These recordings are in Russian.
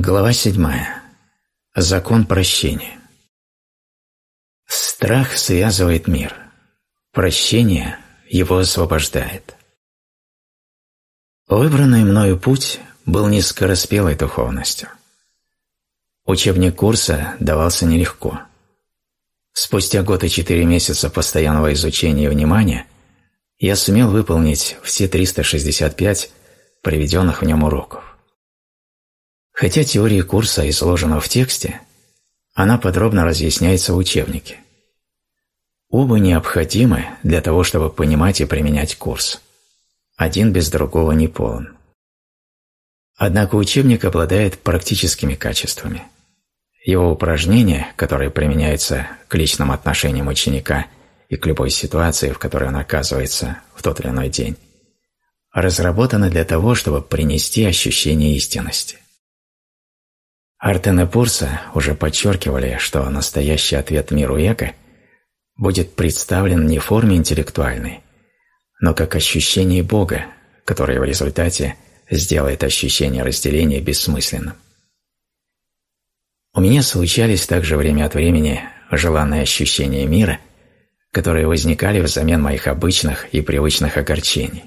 Глава седьмая. Закон прощения. Страх связывает мир. Прощение его освобождает. Выбранный мною путь был низкораспелой духовностью. Учебник курса давался нелегко. Спустя год и четыре месяца постоянного изучения и внимания я сумел выполнить все 365 проведенных в нем уроков. Хотя теория курса изложена в тексте, она подробно разъясняется в учебнике. Оба необходимы для того, чтобы понимать и применять курс. Один без другого не полон. Однако учебник обладает практическими качествами. Его упражнения, которые применяются к личным отношениям ученика и к любой ситуации, в которой он оказывается в тот или иной день, разработаны для того, чтобы принести ощущение истинности. Артен и Пурса уже подчеркивали, что настоящий ответ миру эго будет представлен не в форме интеллектуальной, но как ощущение Бога, которое в результате сделает ощущение разделения бессмысленным. У меня случались также время от времени желанные ощущения мира, которые возникали взамен моих обычных и привычных огорчений.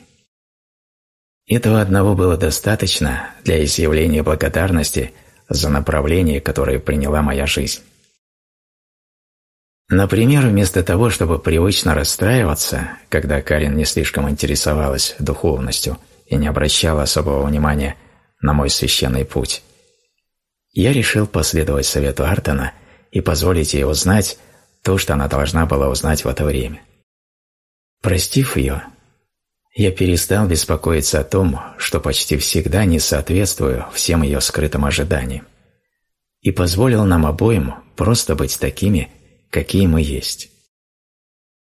Этого одного было достаточно для изъявления благодарности – за направление, которое приняла моя жизнь. Например, вместо того, чтобы привычно расстраиваться, когда Карин не слишком интересовалась духовностью и не обращала особого внимания на мой священный путь, я решил последовать совету Артона и позволить ей узнать то, что она должна была узнать в это время. Простив ее, я перестал беспокоиться о том, что почти всегда не соответствую всем ее скрытым ожиданиям, и позволил нам обоим просто быть такими, какие мы есть.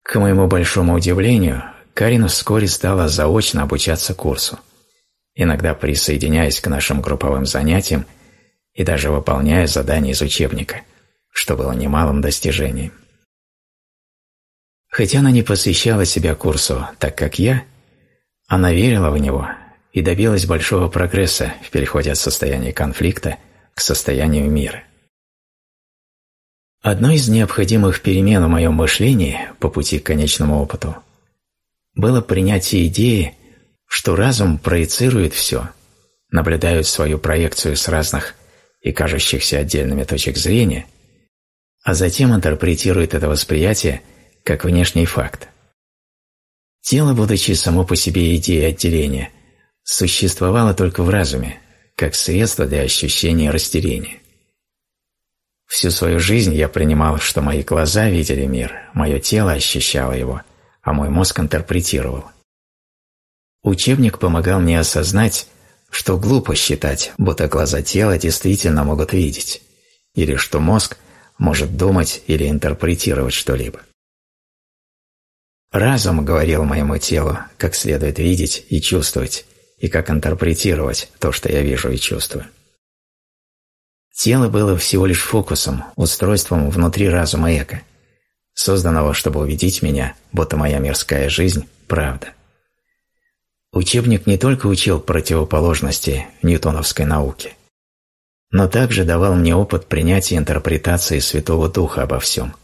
К моему большому удивлению, Карина вскоре стала заочно обучаться курсу, иногда присоединяясь к нашим групповым занятиям и даже выполняя задания из учебника, что было немалым достижением. Хотя она не посвящала себя курсу так, как я, она верила в него и добилась большого прогресса в переходе от состояния конфликта к состоянию мира. Одной из необходимых перемен в моем мышлении по пути к конечному опыту было принятие идеи, что разум проецирует все, наблюдает свою проекцию с разных и кажущихся отдельными точек зрения, а затем интерпретирует это восприятие как внешний факт. Тело, будучи само по себе идеей отделения, существовало только в разуме, как средство для ощущения растерения. Всю свою жизнь я принимал, что мои глаза видели мир, мое тело ощущало его, а мой мозг интерпретировал. Учебник помогал мне осознать, что глупо считать, будто глаза тела действительно могут видеть, или что мозг может думать или интерпретировать что-либо. Разум говорил моему телу, как следует видеть и чувствовать, и как интерпретировать то, что я вижу и чувствую. Тело было всего лишь фокусом, устройством внутри разума эго, созданного, чтобы убедить меня, будто моя мирская жизнь – правда. Учебник не только учил противоположности ньютоновской науки, но также давал мне опыт принятия интерпретации Святого Духа обо всем,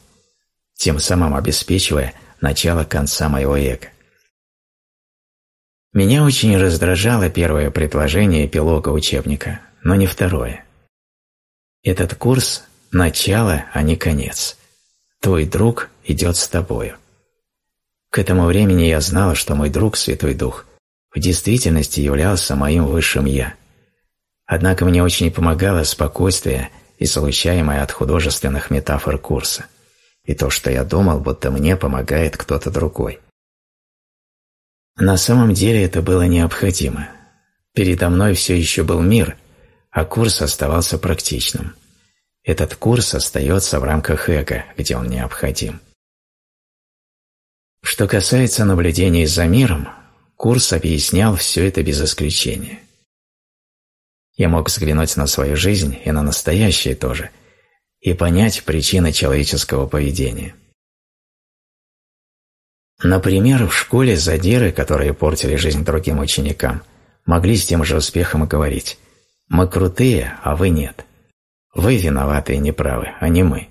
тем самым обеспечивая – начало конца моего эго. Меня очень раздражало первое предложение эпилога учебника, но не второе. Этот курс – начало, а не конец. Твой друг идет с тобою. К этому времени я знала, что мой друг, Святой Дух, в действительности являлся моим высшим «я». Однако мне очень помогало спокойствие, излучаемое от художественных метафор курса – и то, что я думал, будто мне помогает кто-то другой. На самом деле это было необходимо. Передо мной все еще был мир, а курс оставался практичным. Этот курс остается в рамках эго, где он необходим. Что касается наблюдений за миром, курс объяснял все это без исключения. Я мог взглянуть на свою жизнь и на настоящее тоже – и понять причины человеческого поведения. Например, в школе задиры, которые портили жизнь другим ученикам, могли с тем же успехом говорить Мы крутые, а вы нет. Вы виноваты и неправы, а не мы.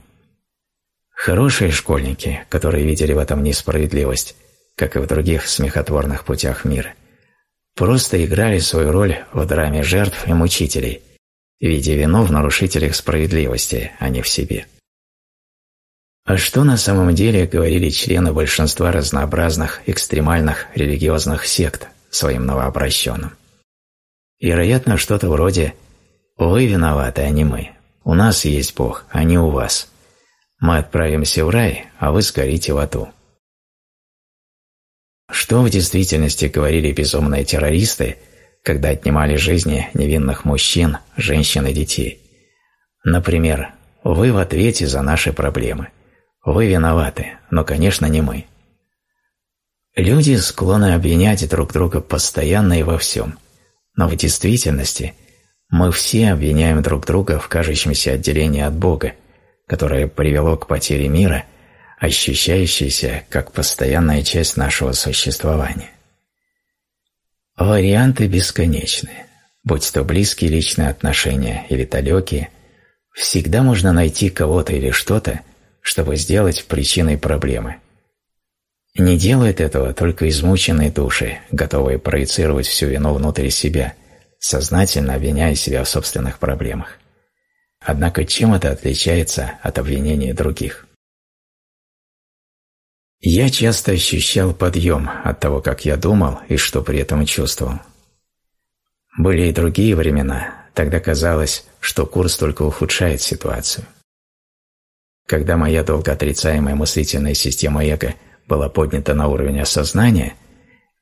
Хорошие школьники, которые видели в этом несправедливость, как и в других смехотворных путях мира, просто играли свою роль в драме жертв и мучителей, видя вину в нарушителях справедливости, а не в себе. А что на самом деле говорили члены большинства разнообразных экстремальных религиозных сект своим новообращенным? Вероятно, что-то вроде «Вы виноваты, а не мы. У нас есть Бог, а не у вас. Мы отправимся в рай, а вы сгорите в аду». Что в действительности говорили безумные террористы, когда отнимали жизни невинных мужчин, женщин и детей? Например, «Вы в ответе за наши проблемы. Вы виноваты, но, конечно, не мы». Люди склонны обвинять друг друга постоянно и во всем, но в действительности мы все обвиняем друг друга в кажущемся отделении от Бога, которое привело к потере мира – ощущающийся как постоянная часть нашего существования. Варианты бесконечны, будь то близкие личные отношения или далекие, всегда можно найти кого-то или что-то, чтобы сделать причиной проблемы. Не делают этого только измученные души, готовые проецировать всю вину внутрь себя, сознательно обвиняя себя в собственных проблемах. Однако чем это отличается от обвинения других? Я часто ощущал подъем от того, как я думал и что при этом чувствовал. Были и другие времена, тогда казалось, что курс только ухудшает ситуацию. Когда моя долго отрицаемая мыслительная система эго была поднята на уровень осознания,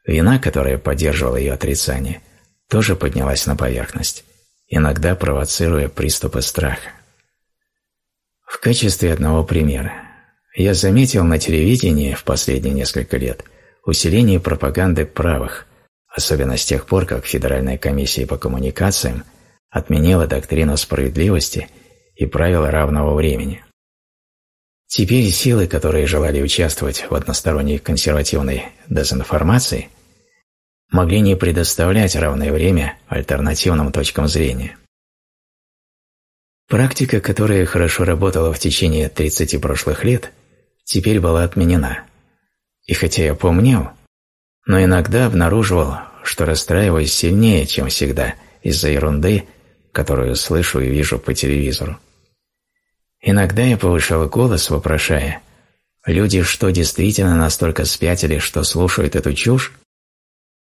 вина, которая поддерживала ее отрицание, тоже поднялась на поверхность, иногда провоцируя приступы страха. В качестве одного примера я заметил на телевидении в последние несколько лет усиление пропаганды правых, особенно с тех пор, как Федеральная комиссия по коммуникациям отменила доктрину справедливости и правила равного времени. Теперь силы, которые желали участвовать в односторонней консервативной дезинформации, могли не предоставлять равное время альтернативным точкам зрения. Практика, которая хорошо работала в течение 30 прошлых лет – теперь была отменена. И хотя я помнил, но иногда обнаруживал, что расстраиваюсь сильнее, чем всегда, из-за ерунды, которую слышу и вижу по телевизору. Иногда я повышал голос, вопрошая, «Люди что, действительно настолько спятили, что слушают эту чушь?»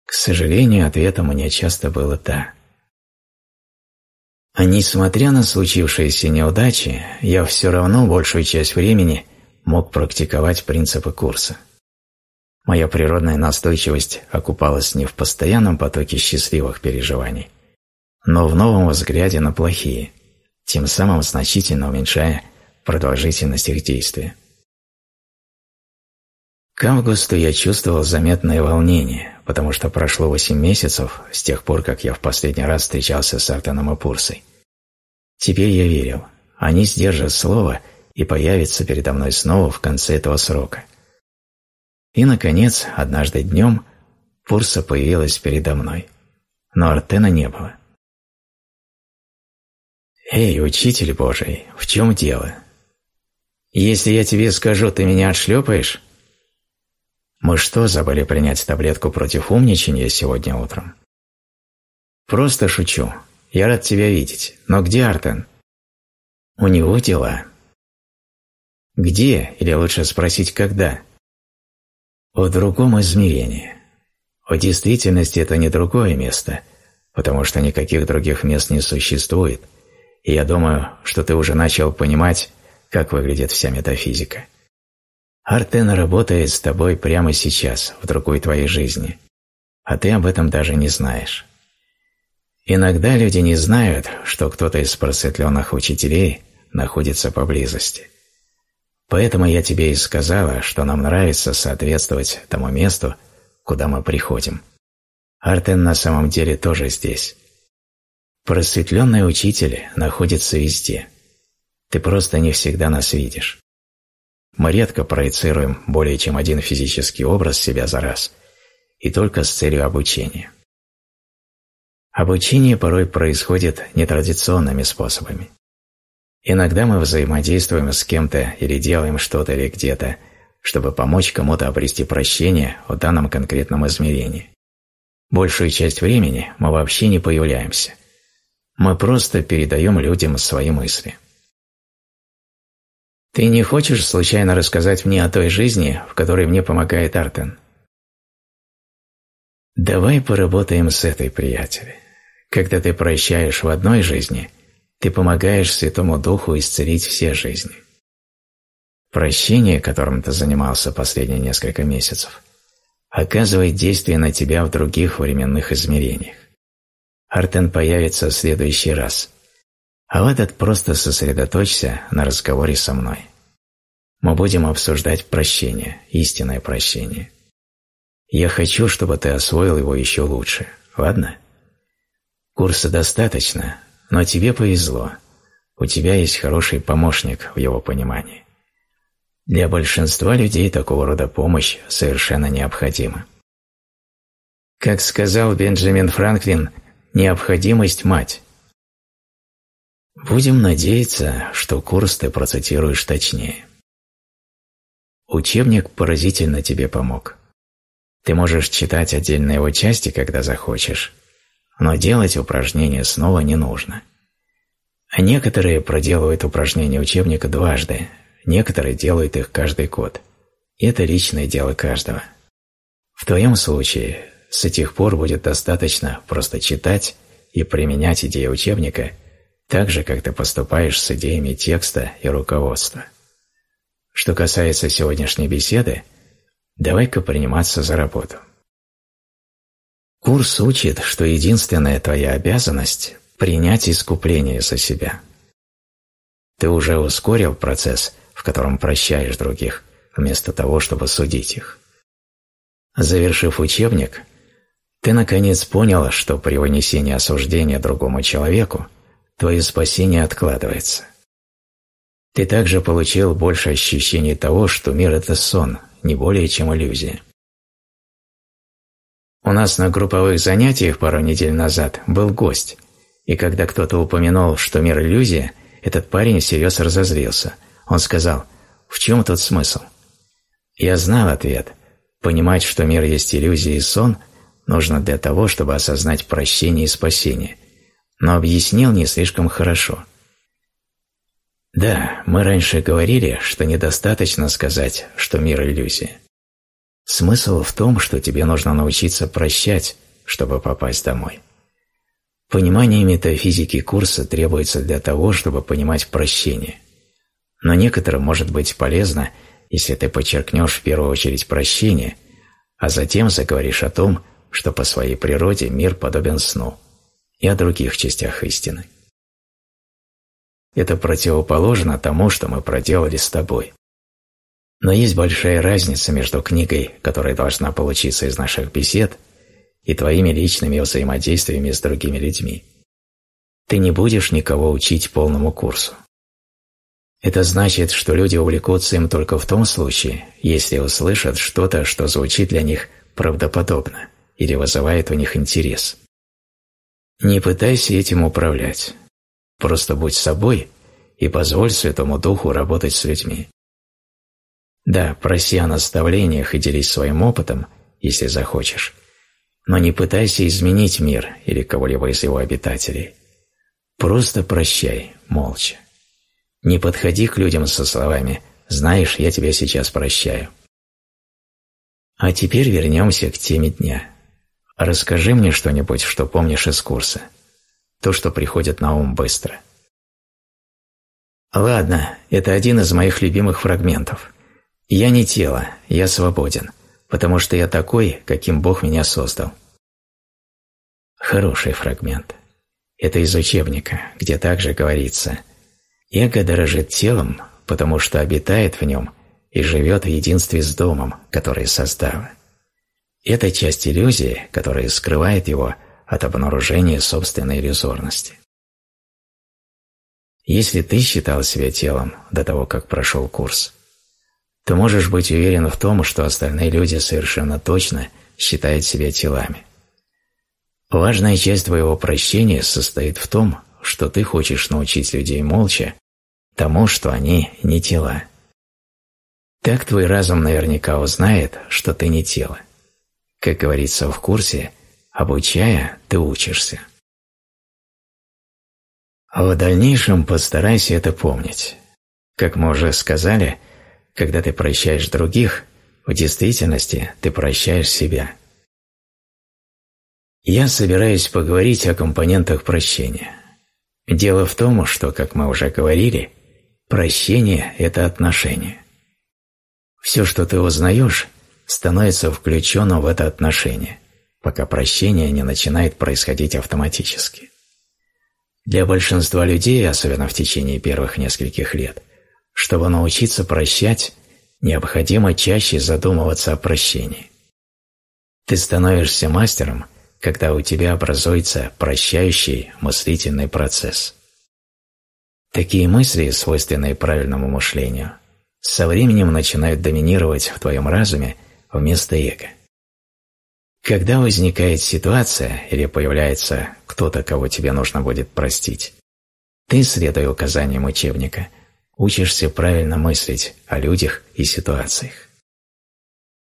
К сожалению, ответом мне часто было «да». А несмотря на случившиеся неудачи, я все равно большую часть времени мог практиковать принципы курса. Моя природная настойчивость окупалась не в постоянном потоке счастливых переживаний, но в новом взгляде на плохие, тем самым значительно уменьшая продолжительность их действия. К августу я чувствовал заметное волнение, потому что прошло 8 месяцев с тех пор, как я в последний раз встречался с Артаном и Пурсой. Теперь я верил, они сдержат слово и появится передо мной снова в конце этого срока. И, наконец, однажды днем Пурса появилась передо мной, но Артена не было. «Эй, учитель Божий, в чем дело? Если я тебе скажу, ты меня отшлепаешь?» «Мы что, забыли принять таблетку против умничания сегодня утром?» «Просто шучу. Я рад тебя видеть. Но где Артен?» «У него дела. Где, или лучше спросить, когда? В другом измерении. В действительности это не другое место, потому что никаких других мест не существует, и я думаю, что ты уже начал понимать, как выглядит вся метафизика. Артен работает с тобой прямо сейчас, в другой твоей жизни, а ты об этом даже не знаешь. Иногда люди не знают, что кто-то из просветленных учителей находится поблизости. Поэтому я тебе и сказала, что нам нравится соответствовать тому месту, куда мы приходим. Артен на самом деле тоже здесь. Просветленный учитель находится везде. Ты просто не всегда нас видишь. Мы редко проецируем более чем один физический образ себя за раз, и только с целью обучения. Обучение порой происходит нетрадиционными способами. Иногда мы взаимодействуем с кем-то или делаем что-то или где-то, чтобы помочь кому-то обрести прощение в данном конкретном измерении. Большую часть времени мы вообще не появляемся. Мы просто передаем людям свои мысли. Ты не хочешь случайно рассказать мне о той жизни, в которой мне помогает Артен? Давай поработаем с этой, приятель. Когда ты прощаешь в одной жизни, ты помогаешь Святому Духу исцелить все жизни. Прощение, которым ты занимался последние несколько месяцев, оказывает действие на тебя в других временных измерениях. Артен появится в следующий раз, а в этот просто сосредоточься на разговоре со мной. Мы будем обсуждать прощение, истинное прощение. Я хочу, чтобы ты освоил его еще лучше, ладно? Курса достаточно, но тебе повезло. У тебя есть хороший помощник в его понимании. Для большинства людей такого рода помощь совершенно необходима. Как сказал Бенджамин Франклин, необходимость – мать. Будем надеяться, что курс ты процитируешь точнее. Учебник поразительно тебе помог. Ты можешь читать отдельные его части, когда захочешь, но делать упражнения снова не нужно. А некоторые проделывают упражнения учебника дважды, некоторые делают их каждый год. Это личное дело каждого. В твоем случае с этих пор будет достаточно просто читать и применять идеи учебника так же, как ты поступаешь с идеями текста и руководства. Что касается сегодняшней беседы, давай-ка приниматься за работу. Курс учит, что единственная твоя обязанность – принять искупление за себя. Ты уже ускорил процесс, в котором прощаешь других, вместо того, чтобы судить их. Завершив учебник, ты наконец понял, что при вынесении осуждения другому человеку твое спасение откладывается. Ты также получил больше ощущений того, что мир – это сон, не более чем иллюзия. У нас на групповых занятиях пару недель назад был гость, и когда кто-то упомянул, что мир – иллюзия, этот парень всерьез разозлился. Он сказал, в чем тут смысл? Я знал ответ. Понимать, что мир есть иллюзия и сон, нужно для того, чтобы осознать прощение и спасение, но объяснил не слишком хорошо. Да, мы раньше говорили, что недостаточно сказать, что мир – иллюзия. Смысл в том, что тебе нужно научиться прощать, чтобы попасть домой. Понимание метафизики курса требуется для того, чтобы понимать прощение. Но некоторым может быть полезно, если ты подчеркнешь в первую очередь прощение, а затем заговоришь о том, что по своей природе мир подобен сну, и о других частях истины. Это противоположно тому, что мы проделали с тобой. Но есть большая разница между книгой, которая должна получиться из наших бесед, и твоими личными взаимодействиями с другими людьми. Ты не будешь никого учить полному курсу. Это значит, что люди увлекутся им только в том случае, если услышат что-то, что звучит для них правдоподобно или вызывает у них интерес. Не пытайся этим управлять. Просто будь собой и позволь Святому Духу работать с людьми. Да, проси о наставлениях и делись своим опытом, если захочешь, но не пытайся изменить мир или кого-либо из его обитателей. Просто прощай, молча. Не подходи к людям со словами «Знаешь, я тебя сейчас прощаю». А теперь вернемся к теме дня. Расскажи мне что-нибудь, что помнишь из курса. То, что приходит на ум быстро. Ладно, это один из моих любимых фрагментов – я не тело, я свободен, потому что я такой, каким Бог меня создал. Хороший фрагмент. Это из учебника, где также говорится «Эго дорожит телом, потому что обитает в нем и живет в единстве с домом, который создало». Это часть иллюзии, которая скрывает его от обнаружения собственной иллюзорности. Если ты считал себя телом до того, как прошел курс, то можешь быть уверен в том, что остальные люди совершенно точно считают себя телами. Важная часть твоего прощения состоит в том, что ты хочешь научить людей молча тому, что они не тела. Так твой разум наверняка узнает, что ты не тело. Как говорится в курсе, обучая, ты учишься. А в дальнейшем постарайся это помнить. Как мы уже сказали, когда ты прощаешь других, в действительности ты прощаешь себя. Я собираюсь поговорить о компонентах прощения. Дело в том, что, как мы уже говорили, прощение – это отношение. Все, что ты узнаешь, становится включенным в это отношение, пока прощение не начинает происходить автоматически. Для большинства людей, особенно в течение первых нескольких лет, чтобы научиться прощать, необходимо чаще задумываться о прощении. Ты становишься мастером – когда у тебя образуется прощающий мыслительный процесс. Такие мысли, свойственные правильному мышлению, со временем начинают доминировать в твоем разуме вместо эго. Когда возникает ситуация или появляется кто-то, кого тебе нужно будет простить, ты, следуя указаниям учебника, учишься правильно мыслить о людях и ситуациях.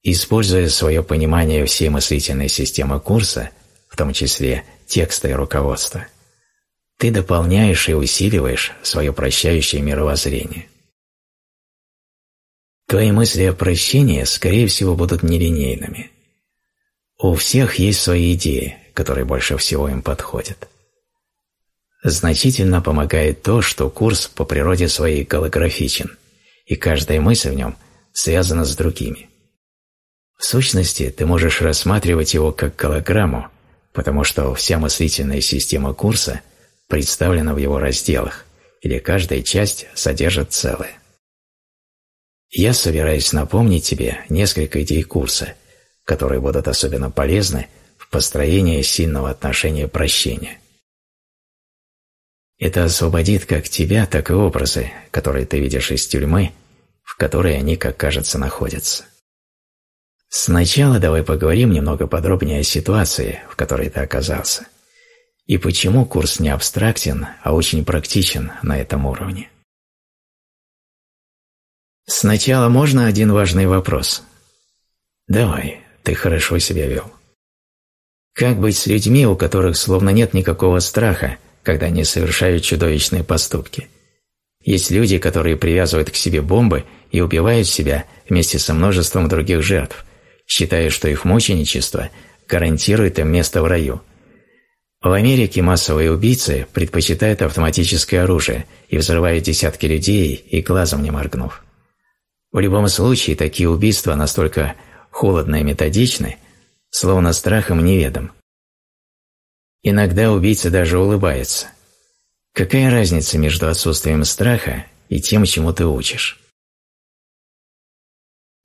Используя свое понимание всей мыслительной системы курса, в том числе текста и руководства, ты дополняешь и усиливаешь свое прощающее мировоззрение. Твои мысли о прощении, скорее всего, будут нелинейными. У всех есть свои идеи, которые больше всего им подходят. Значительно помогает то, что курс по природе своей голографичен, и каждая мысль в нем связана с другими. В сущности, ты можешь рассматривать его как голограмму, потому что вся мыслительная система курса представлена в его разделах, или каждая часть содержит целое. Я собираюсь напомнить тебе несколько идей курса, которые будут особенно полезны в построении сильного отношения прощения. Это освободит как тебя, так и образы, которые ты видишь из тюрьмы, в которой они, как кажется, находятся. Сначала давай поговорим немного подробнее о ситуации, в которой ты оказался, и почему курс не абстрактен, а очень практичен на этом уровне. Сначала можно один важный вопрос. Давай, ты хорошо себя вел. Как быть с людьми, у которых словно нет никакого страха, когда они совершают чудовищные поступки? Есть люди, которые привязывают к себе бомбы и убивают себя вместе со множеством других жертв – считая, что их мученичество гарантирует им место в раю. В Америке массовые убийцы предпочитают автоматическое оружие и взрывают десятки людей и глазом не моргнув. В любом случае, такие убийства настолько холодны и методичны, словно страхом неведом. Иногда убийца даже улыбается. Какая разница между отсутствием страха и тем, чему ты учишь?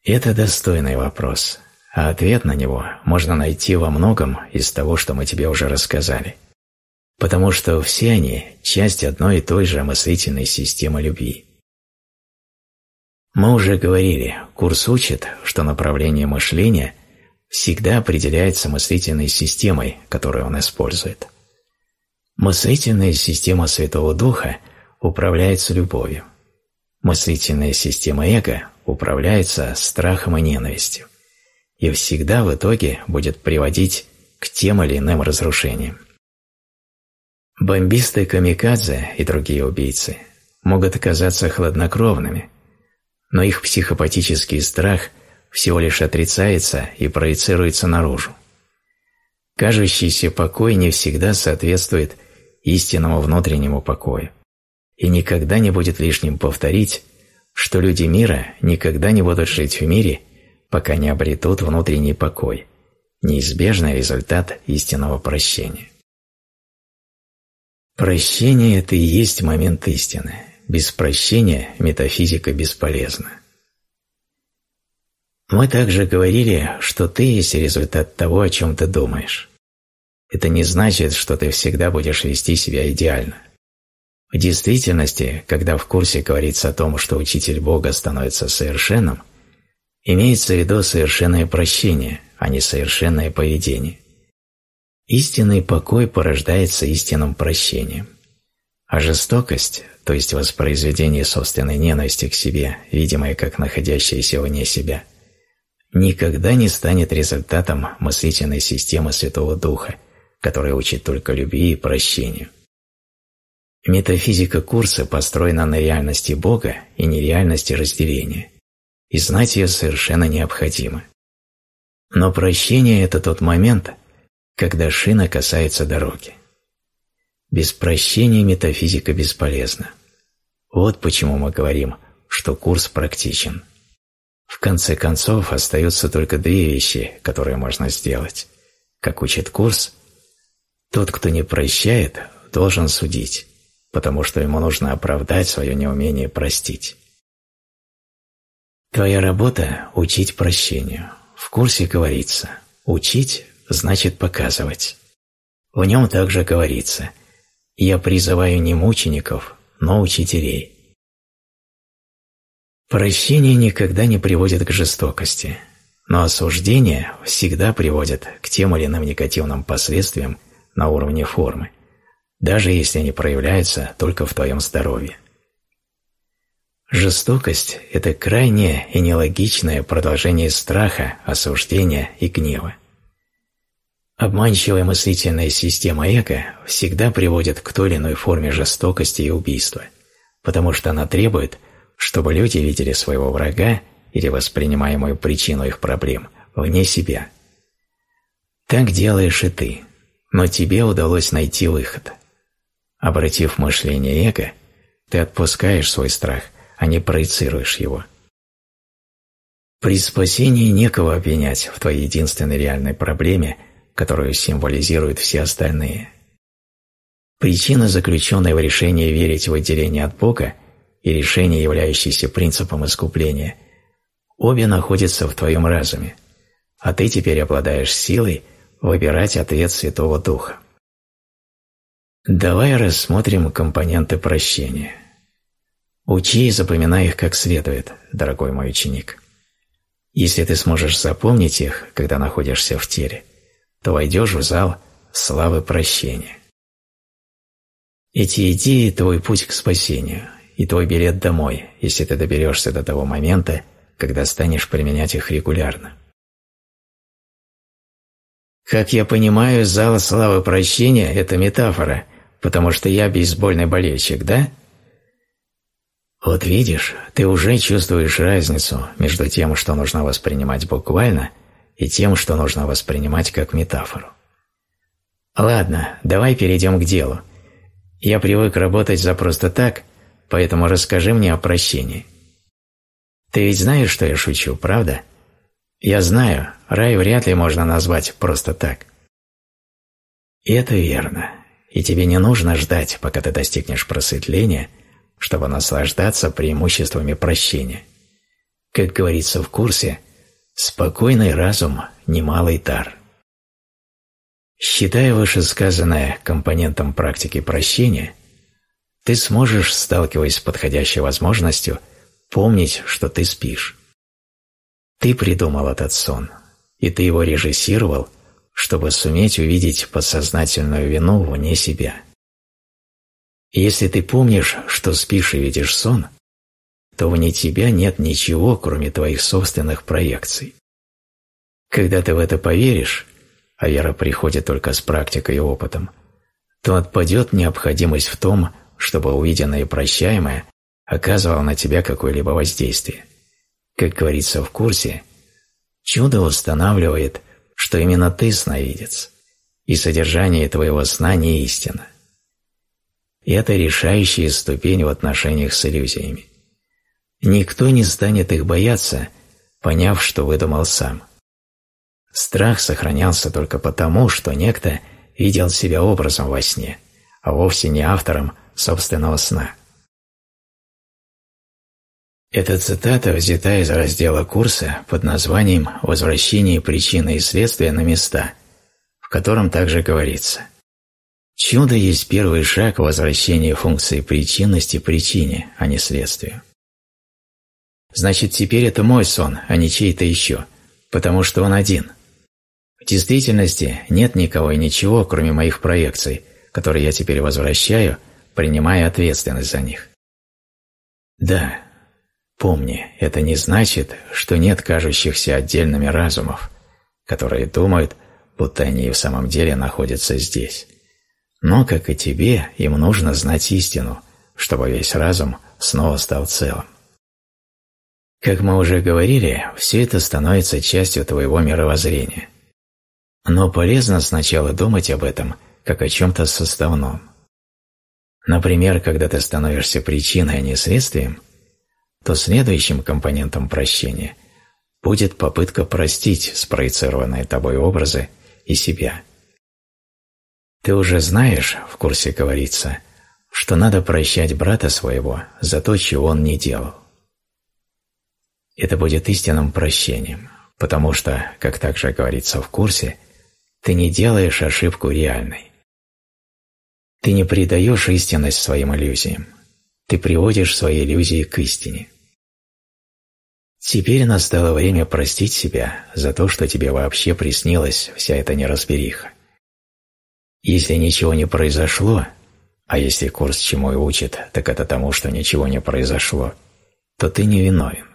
Это достойный вопрос а ответ на него можно найти во многом из того, что мы тебе уже рассказали. Потому что все они – часть одной и той же мыслительной системы любви. Мы уже говорили, курс учит, что направление мышления всегда определяется мыслительной системой, которую он использует. Мыслительная система Святого Духа управляется любовью. Мыслительная система эго управляется страхом и ненавистью и всегда в итоге будет приводить к тем или иным разрушениям. Бомбисты камикадзе и другие убийцы могут оказаться хладнокровными, но их психопатический страх всего лишь отрицается и проецируется наружу. Кажущийся покой не всегда соответствует истинному внутреннему покою, и никогда не будет лишним повторить, что люди мира никогда не будут жить в мире, пока не обретут внутренний покой, неизбежный результат истинного прощения. Прощение – это и есть момент истины. Без прощения метафизика бесполезна. Мы также говорили, что ты есть результат того, о чем ты думаешь. Это не значит, что ты всегда будешь вести себя идеально. В действительности, когда в курсе говорится о том, что учитель Бога становится совершенным, Имеется в виду совершенное прощение, а не совершенное поведение. Истинный покой порождается истинным прощением. А жестокость, то есть воспроизведение собственной ненависти к себе, видимое как находящееся вне себя, никогда не станет результатом мыслительной системы Святого Духа, которая учит только любви и прощению. Метафизика курса построена на реальности Бога и нереальности разделения, и знать ее совершенно необходимо. Но прощение – это тот момент, когда шина касается дороги. Без прощения метафизика бесполезна. Вот почему мы говорим, что курс практичен. В конце концов, остаются только две вещи, которые можно сделать. Как учит курс, тот, кто не прощает, должен судить потому что ему нужно оправдать свое неумение простить. Твоя работа – учить прощению. В курсе говорится «учить» значит показывать. В нем также говорится «я призываю не мучеников, но учителей». Прощение никогда не приводит к жестокости, но осуждение всегда приводит к тем или иным негативным последствиям на уровне формы – даже если они проявляются только в твоем здоровье. Жестокость – это крайнее и нелогичное продолжение страха, осуждения и гнева. Обманчивая мыслительная система эго всегда приводит к той или иной форме жестокости и убийства, потому что она требует, чтобы люди видели своего врага или воспринимаемую причину их проблем вне себя. Так делаешь и ты, но тебе удалось найти выход – Обратив мышление эго, ты отпускаешь свой страх, а не проецируешь его. При спасении некого обвинять в твоей единственной реальной проблеме, которую символизируют все остальные. Причина, заключенная в решении верить в отделение от Бога, и решение, являющееся принципом искупления, обе находятся в твоем разуме, а ты теперь обладаешь силой выбирать ответ Святого Духа. Давай рассмотрим компоненты прощения. Учи и запоминай их как следует, дорогой мой ученик. Если ты сможешь запомнить их, когда находишься в теле, то войдешь в зал славы прощения. Эти идеи – твой путь к спасению и твой билет домой, если ты доберешься до того момента, когда станешь применять их регулярно. Как я понимаю, зал славы прощения – это метафора, потому что я бейсбольный болельщик, да? Вот видишь, ты уже чувствуешь разницу между тем, что нужно воспринимать буквально, и тем, что нужно воспринимать как метафору. Ладно, давай перейдем к делу. Я привык работать за просто так, поэтому расскажи мне о прощении. Ты ведь знаешь, что я шучу, правда? Я знаю, рай вряд ли можно назвать просто так. И это верно и тебе не нужно ждать, пока ты достигнешь просветления, чтобы наслаждаться преимуществами прощения. Как говорится в курсе, спокойный разум – немалый дар. Считая вышесказанное компонентом практики прощения, ты сможешь, сталкиваясь с подходящей возможностью, помнить, что ты спишь. Ты придумал этот сон, и ты его режиссировал – чтобы суметь увидеть подсознательную вину вне себя. если ты помнишь, что спишь и видишь сон, то вне тебя нет ничего, кроме твоих собственных проекций. Когда ты в это поверишь, а вера приходит только с практикой и опытом, то отпадет необходимость в том, чтобы увиденное и прощаемое оказывало на тебя какое-либо воздействие. Как говорится в курсе, чудо устанавливает – что именно ты сновидец, и содержание твоего сна не истина. И это решающая ступень в отношениях с иллюзиями. Никто не станет их бояться, поняв, что выдумал сам. Страх сохранялся только потому, что некто видел себя образом во сне, а вовсе не автором собственного сна. Эта цитата взята из раздела курса под названием «Возвращение причины и следствия на места», в котором также говорится «Чудо есть первый шаг возвращения функции причинности причине, а не следствию». Значит, теперь это мой сон, а не чей-то еще, потому что он один. В действительности нет никого и ничего, кроме моих проекций, которые я теперь возвращаю, принимая ответственность за них. Да, помни, это не значит, что нет кажущихся отдельными разумов, которые думают, будто они и в самом деле находятся здесь. Но, как и тебе, им нужно знать истину, чтобы весь разум снова стал целым. Как мы уже говорили, все это становится частью твоего мировоззрения. Но полезно сначала думать об этом как о чем-то составном. Например, когда ты становишься причиной, а не следствием, то следующим компонентом прощения будет попытка простить спроецированные тобой образы и себя. Ты уже знаешь, в курсе говорится, что надо прощать брата своего за то, чего он не делал это будет истинным прощением, потому что, как также говорится в курсе, ты не делаешь ошибку реальной. Ты не придаешь истинность своим иллюзиям, ты приводишь свои иллюзии к истине. Теперь настало время простить себя за то, что тебе вообще приснилась вся эта неразбериха. Если ничего не произошло, а если курс чему и учит, так это тому, что ничего не произошло, то ты не виновен.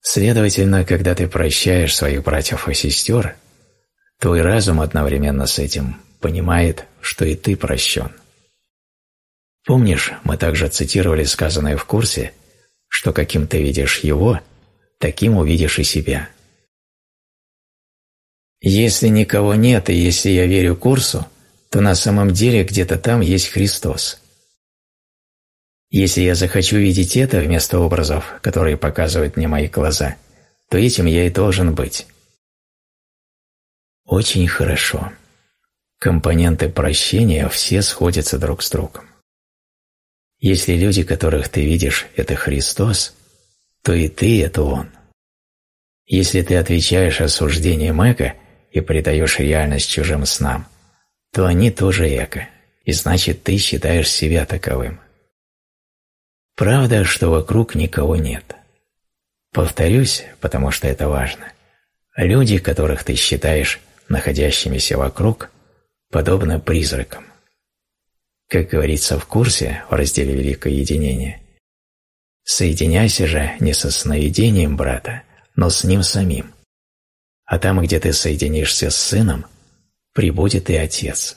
Следовательно, когда ты прощаешь своих братьев и сестер, твой разум одновременно с этим понимает, что и ты прощен. Помнишь, мы также цитировали сказанное в курсе, что каким ты видишь его, таким увидишь и себя. Если никого нет и если я верю курсу, то на самом деле где-то там есть Христос. Если я захочу видеть это вместо образов, которые показывают мне мои глаза, то этим я и должен быть. Очень хорошо. Компоненты прощения все сходятся друг с другом. Если люди, которых ты видишь, это Христос, то и ты – это Он. Если ты отвечаешь осуждением эго и придаешь реальность чужим снам, то они тоже эго, и значит ты считаешь себя таковым. Правда, что вокруг никого нет. Повторюсь, потому что это важно. Люди, которых ты считаешь находящимися вокруг, подобны призракам. Как говорится в курсе в разделе «Великое единение», «Соединяйся же не со сновидением брата, но с ним самим. А там, где ты соединишься с сыном, прибудет и отец».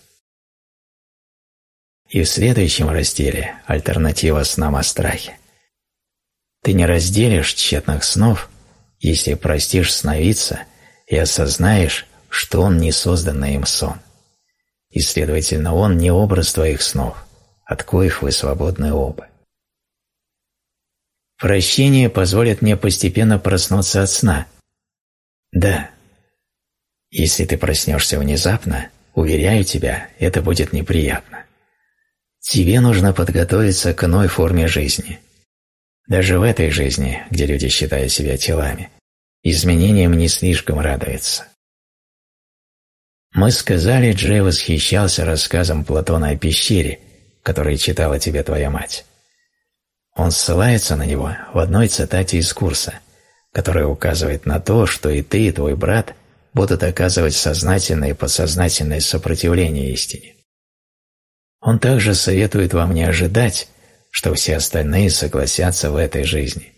И в следующем разделе «Альтернатива снам о страхе». Ты не разделишь тщетных снов, если простишь сновидца и осознаешь, что он не созданный им сон. И, следовательно, он не образ твоих снов, от коих вы свободны оба. Прощение позволит мне постепенно проснуться от сна. Да. Если ты проснешься внезапно, уверяю тебя, это будет неприятно. Тебе нужно подготовиться к иной форме жизни. Даже в этой жизни, где люди считают себя телами, изменениям не слишком радуются. Мы сказали, Джей восхищался рассказом Платона о пещере, который читала тебе твоя мать. Он ссылается на него в одной цитате из курса, которая указывает на то, что и ты, и твой брат будут оказывать сознательное и подсознательное сопротивление истине. Он также советует вам не ожидать, что все остальные согласятся в этой жизни.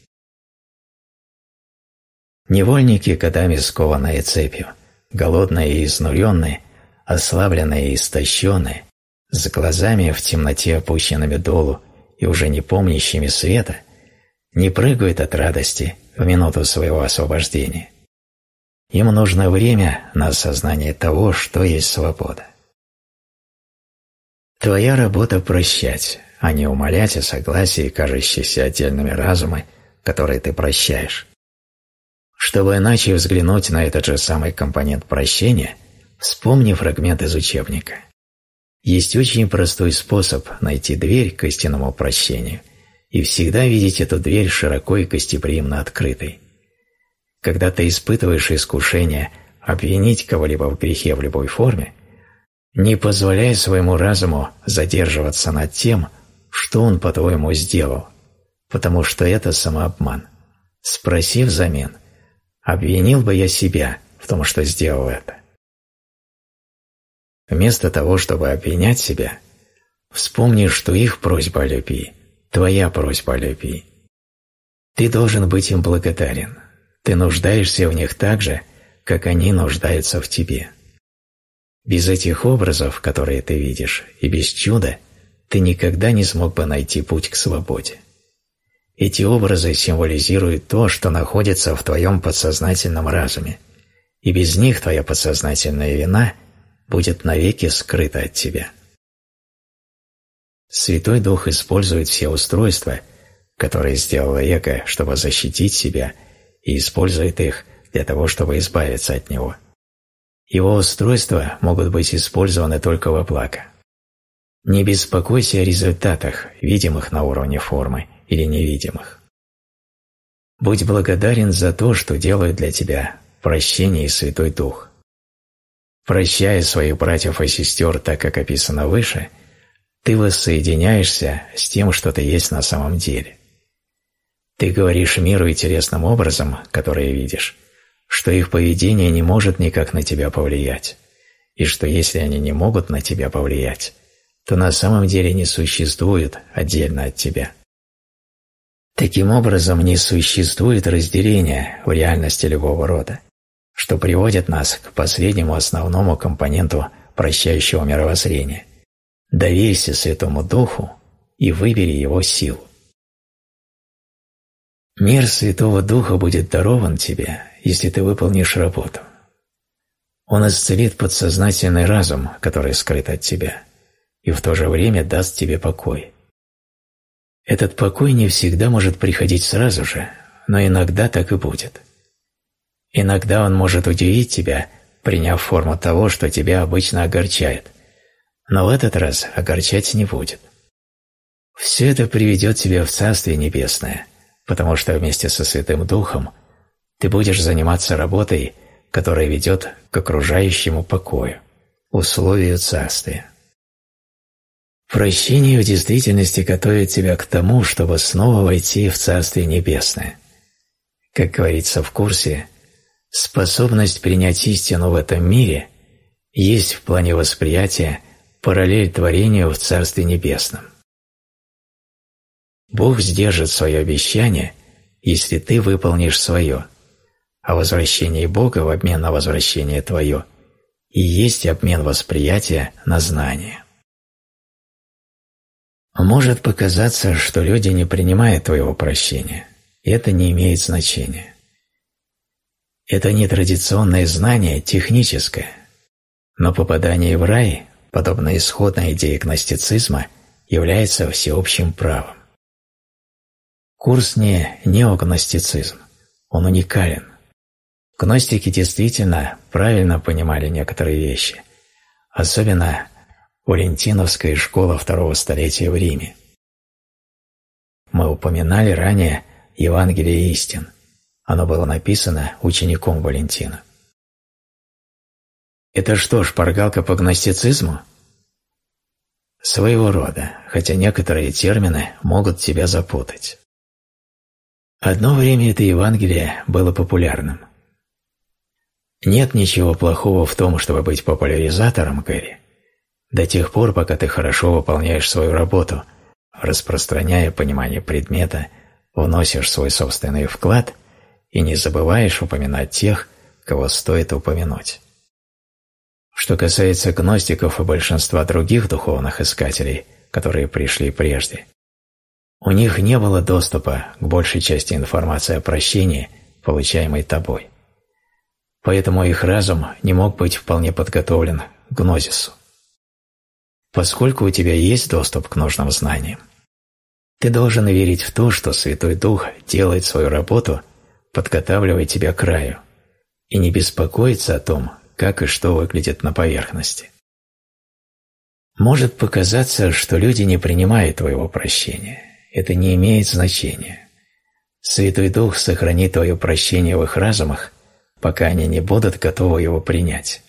Невольники, годами скованные цепью, голодные и изнуренные, ослабленные и истощенные, с глазами в темноте опущенными долу и уже не помнящими света, не прыгают от радости в минуту своего освобождения. Им нужно время на осознание того, что есть свобода. Твоя работа – прощать, а не умолять о согласии, кажущейся отдельными разумы, которые ты прощаешь. Чтобы иначе взглянуть на этот же самый компонент прощения, вспомни фрагмент из учебника. Есть очень простой способ найти дверь к истинному прощению и всегда видеть эту дверь широко и гостеприимно открытой. Когда ты испытываешь искушение обвинить кого-либо в грехе в любой форме, не позволяй своему разуму задерживаться над тем, что он, по-твоему, сделал, потому что это самообман. Спроси взамен, обвинил бы я себя в том, что сделал это. Вместо того, чтобы обвинять себя, вспомни, что их просьба о любви – твоя просьба о любви. Ты должен быть им благодарен. Ты нуждаешься в них так же, как они нуждаются в тебе. Без этих образов, которые ты видишь, и без чуда, ты никогда не смог бы найти путь к свободе. Эти образы символизируют то, что находится в твоем подсознательном разуме, и без них твоя подсознательная вина будет навеки скрыта от тебя. Святой Дух использует все устройства, которые сделало эго, чтобы защитить себя, и использует их для того, чтобы избавиться от него. Его устройства могут быть использованы только во благо. Не беспокойся о результатах, видимых на уровне формы или невидимых. Будь благодарен за то, что делают для тебя прощение и Святой Дух. Прощая своих братьев и сестер так, как описано выше, ты воссоединяешься с тем, что ты есть на самом деле. Ты говоришь миру интересным образом, который видишь, что их поведение не может никак на тебя повлиять, и что если они не могут на тебя повлиять, то на самом деле не существуют отдельно от тебя. Таким образом, не существует разделения в реальности любого рода что приводит нас к последнему основному компоненту прощающего мировоззрения. Доверься Святому Духу и выбери его силу. Мир Святого Духа будет дарован тебе, если ты выполнишь работу. Он исцелит подсознательный разум, который скрыт от тебя, и в то же время даст тебе покой. Этот покой не всегда может приходить сразу же, но иногда так и будет – Иногда он может удивить тебя, приняв форму того, что тебя обычно огорчает, но в этот раз огорчать не будет. Все это приведет тебя в Царствие Небесное, потому что вместе со Святым Духом ты будешь заниматься работой, которая ведет к окружающему покою, условию Царствия. Прощение в действительности готовит тебя к тому, чтобы снова войти в Царствие Небесное. Как говорится в курсе, Способность принять истину в этом мире есть в плане восприятия параллель творению в Царстве Небесном. Бог сдержит свое обещание, если ты выполнишь свое, а возвращение Бога в обмен на возвращение твое и есть обмен восприятия на знание. Может показаться, что люди не принимают твоего прощения, и это не имеет значения. Это не традиционное знание, техническое. Но попадание в рай, подобно исходной идее гностицизма, является всеобщим правом. Курс не неогностицизм, он уникален. Гностики действительно правильно понимали некоторые вещи, особенно Валентиновская школа второго столетия в Риме. Мы упоминали ранее Евангелие истин – оно было написано учеником Валентина. Это что, шпаргалка по гностицизму? Своего рода, хотя некоторые термины могут тебя запутать. Одно время это Евангелие было популярным. Нет ничего плохого в том, чтобы быть популяризатором, Гэри, до тех пор, пока ты хорошо выполняешь свою работу, распространяя понимание предмета, вносишь свой собственный вклад и не забываешь упоминать тех, кого стоит упомянуть. Что касается гностиков и большинства других духовных искателей, которые пришли прежде, у них не было доступа к большей части информации о прощении, получаемой тобой. Поэтому их разум не мог быть вполне подготовлен к гнозису. Поскольку у тебя есть доступ к нужным знаниям, ты должен верить в то, что Святой Дух делает свою работу подготавливая тебя к краю, и не беспокоиться о том, как и что выглядит на поверхности. Может показаться, что люди не принимают твоего прощения. Это не имеет значения. Святой Дух сохранит твое прощение в их разумах, пока они не будут готовы его принять.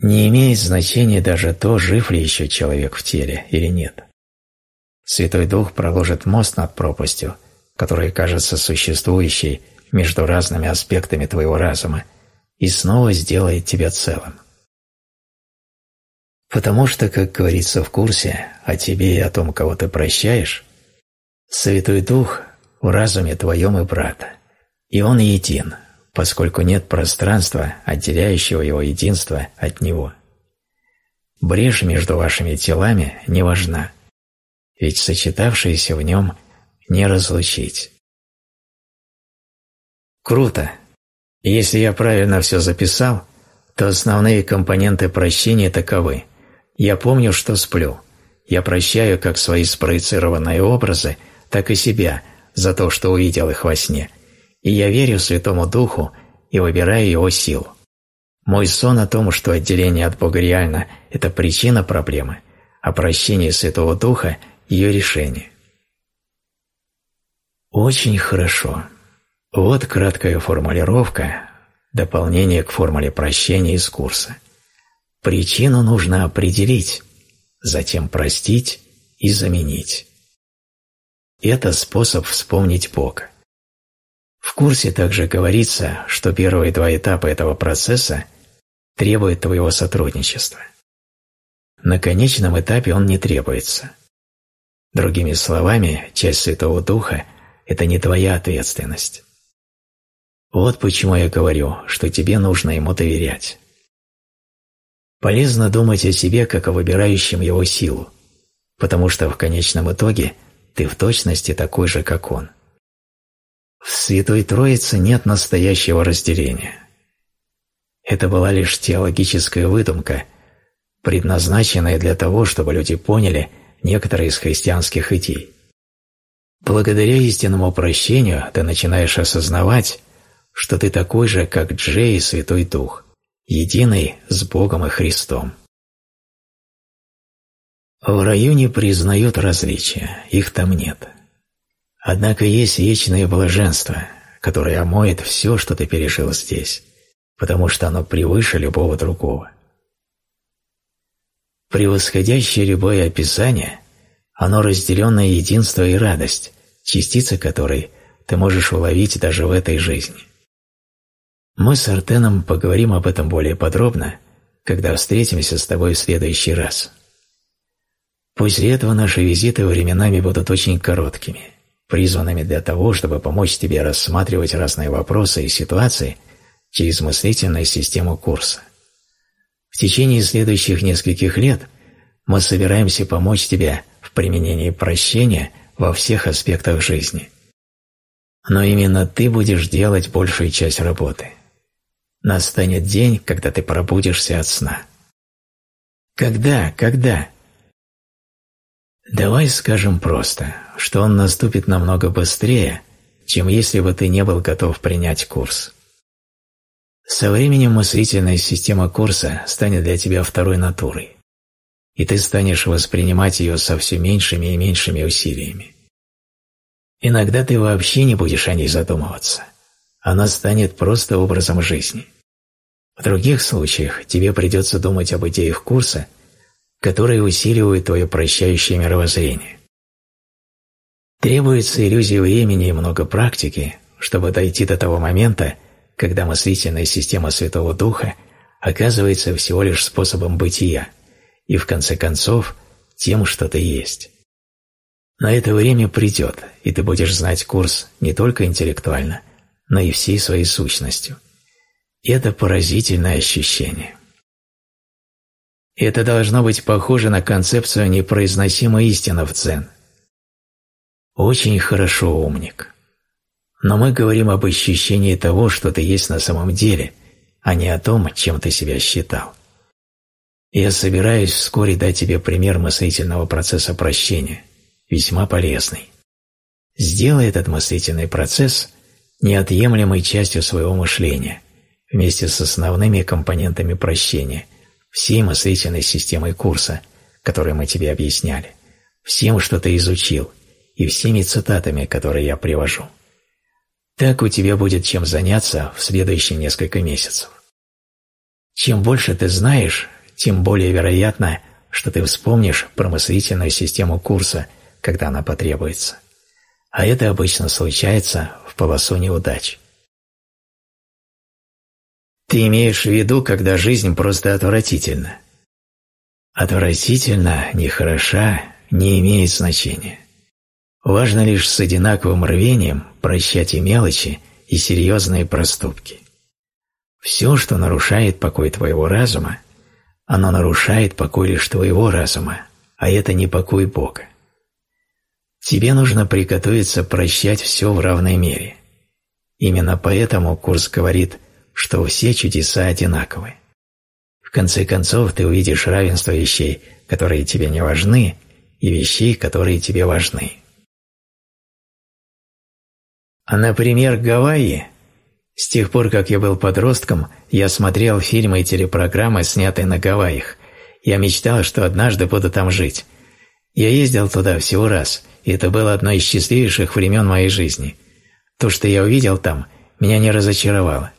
Не имеет значения даже то, жив ли еще человек в теле или нет. Святой Дух проложит мост над пропастью, которая кажется существующей между разными аспектами твоего разума и снова сделает тебя целым. Потому что, как говорится в курсе о тебе и о том, кого ты прощаешь, Святой Дух в разуме твоем и брата, и Он един, поскольку нет пространства, отделяющего его единство от Него. Брешь между вашими телами не важна, ведь сочетавшиеся в нем не разлучить. Круто! Если я правильно все записал, то основные компоненты прощения таковы. Я помню, что сплю. Я прощаю как свои спроецированные образы, так и себя за то, что увидел их во сне. И я верю Святому Духу и выбираю его силу. Мой сон о том, что отделение от Бога реально – это причина проблемы, а прощение Святого Духа – ее решение. Очень хорошо. Вот краткая формулировка, дополнение к формуле прощения из курса. Причину нужно определить, затем простить и заменить. Это способ вспомнить Бога. В курсе также говорится, что первые два этапа этого процесса требуют твоего сотрудничества. На конечном этапе он не требуется. Другими словами, часть Святого Духа – это не твоя ответственность. Вот почему я говорю, что тебе нужно ему доверять. Полезно думать о себе как о выбирающем его силу, потому что в конечном итоге ты в точности такой же, как он. В Святой Троице нет настоящего разделения. Это была лишь теологическая выдумка, предназначенная для того, чтобы люди поняли некоторые из христианских идей. Благодаря истинному прощению ты начинаешь осознавать, что ты такой же, как Джей и Святой Дух, единый с Богом и Христом. В районе признают различия, их там нет. Однако есть вечное блаженство, которое омоет все, что ты пережил здесь, потому что оно превыше любого другого. Превосходящее любое описание, оно разделенное единство и радость, частицы которой ты можешь уловить даже в этой жизни. Мы с Артеном поговорим об этом более подробно, когда встретимся с тобой в следующий раз. После этого наши визиты временами будут очень короткими – призванными для того, чтобы помочь тебе рассматривать разные вопросы и ситуации через мыслительную систему курса. В течение следующих нескольких лет мы собираемся помочь тебе в применении прощения во всех аспектах жизни. Но именно ты будешь делать большую часть работы. Настанет день, когда ты пробудишься от сна. Когда? Когда? Давай скажем просто, что он наступит намного быстрее, чем если бы ты не был готов принять курс. Со временем мыслительная система курса станет для тебя второй натурой, и ты станешь воспринимать ее со все меньшими и меньшими усилиями. Иногда ты вообще не будешь о ней задумываться. Она станет просто образом жизни. В других случаях тебе придется думать об идеях курса – которые усиливают твое прощающее мировоззрение. Требуется иллюзия времени и много практики, чтобы дойти до того момента, когда мыслительная система Святого Духа оказывается всего лишь способом бытия и, в конце концов, тем, что ты есть. Но это время придет, и ты будешь знать курс не только интеллектуально, но и всей своей сущностью. Это поразительное ощущение. Это должно быть похоже на концепцию непроизносимой истины в дзен. Очень хорошо, умник. Но мы говорим об ощущении того, что ты есть на самом деле, а не о том, чем ты себя считал. Я собираюсь вскоре дать тебе пример мыслительного процесса прощения, весьма полезный. Сделай этот мыслительный процесс неотъемлемой частью своего мышления, вместе с основными компонентами прощения – всей мыслительной системой курса, который мы тебе объясняли, всем, что ты изучил, и всеми цитатами, которые я привожу. Так у тебя будет чем заняться в следующие несколько месяцев. Чем больше ты знаешь, тем более вероятно, что ты вспомнишь про мыслительную систему курса, когда она потребуется. А это обычно случается в полосу неудач. Ты имеешь в виду, когда жизнь просто отвратительна. Отвратительно, нехороша, не имеет значения. Важно лишь с одинаковым рвением прощать и мелочи, и серьезные проступки. Все, что нарушает покой твоего разума, оно нарушает покой лишь твоего разума, а это не покой Бога. Тебе нужно приготовиться прощать все в равной мере. Именно поэтому курс говорит, что все чудеса одинаковы. В конце концов ты увидишь равенство вещей, которые тебе не важны, и вещей, которые тебе важны. А, например, Гавайи с тех пор, как я был подростком, я смотрел фильмы и телепрограммы, снятые на Гавайях. Я мечтал, что однажды буду там жить. Я ездил туда всего раз, и это было одно из счастливейших времен моей жизни. То, что я увидел там, меня не разочаровало.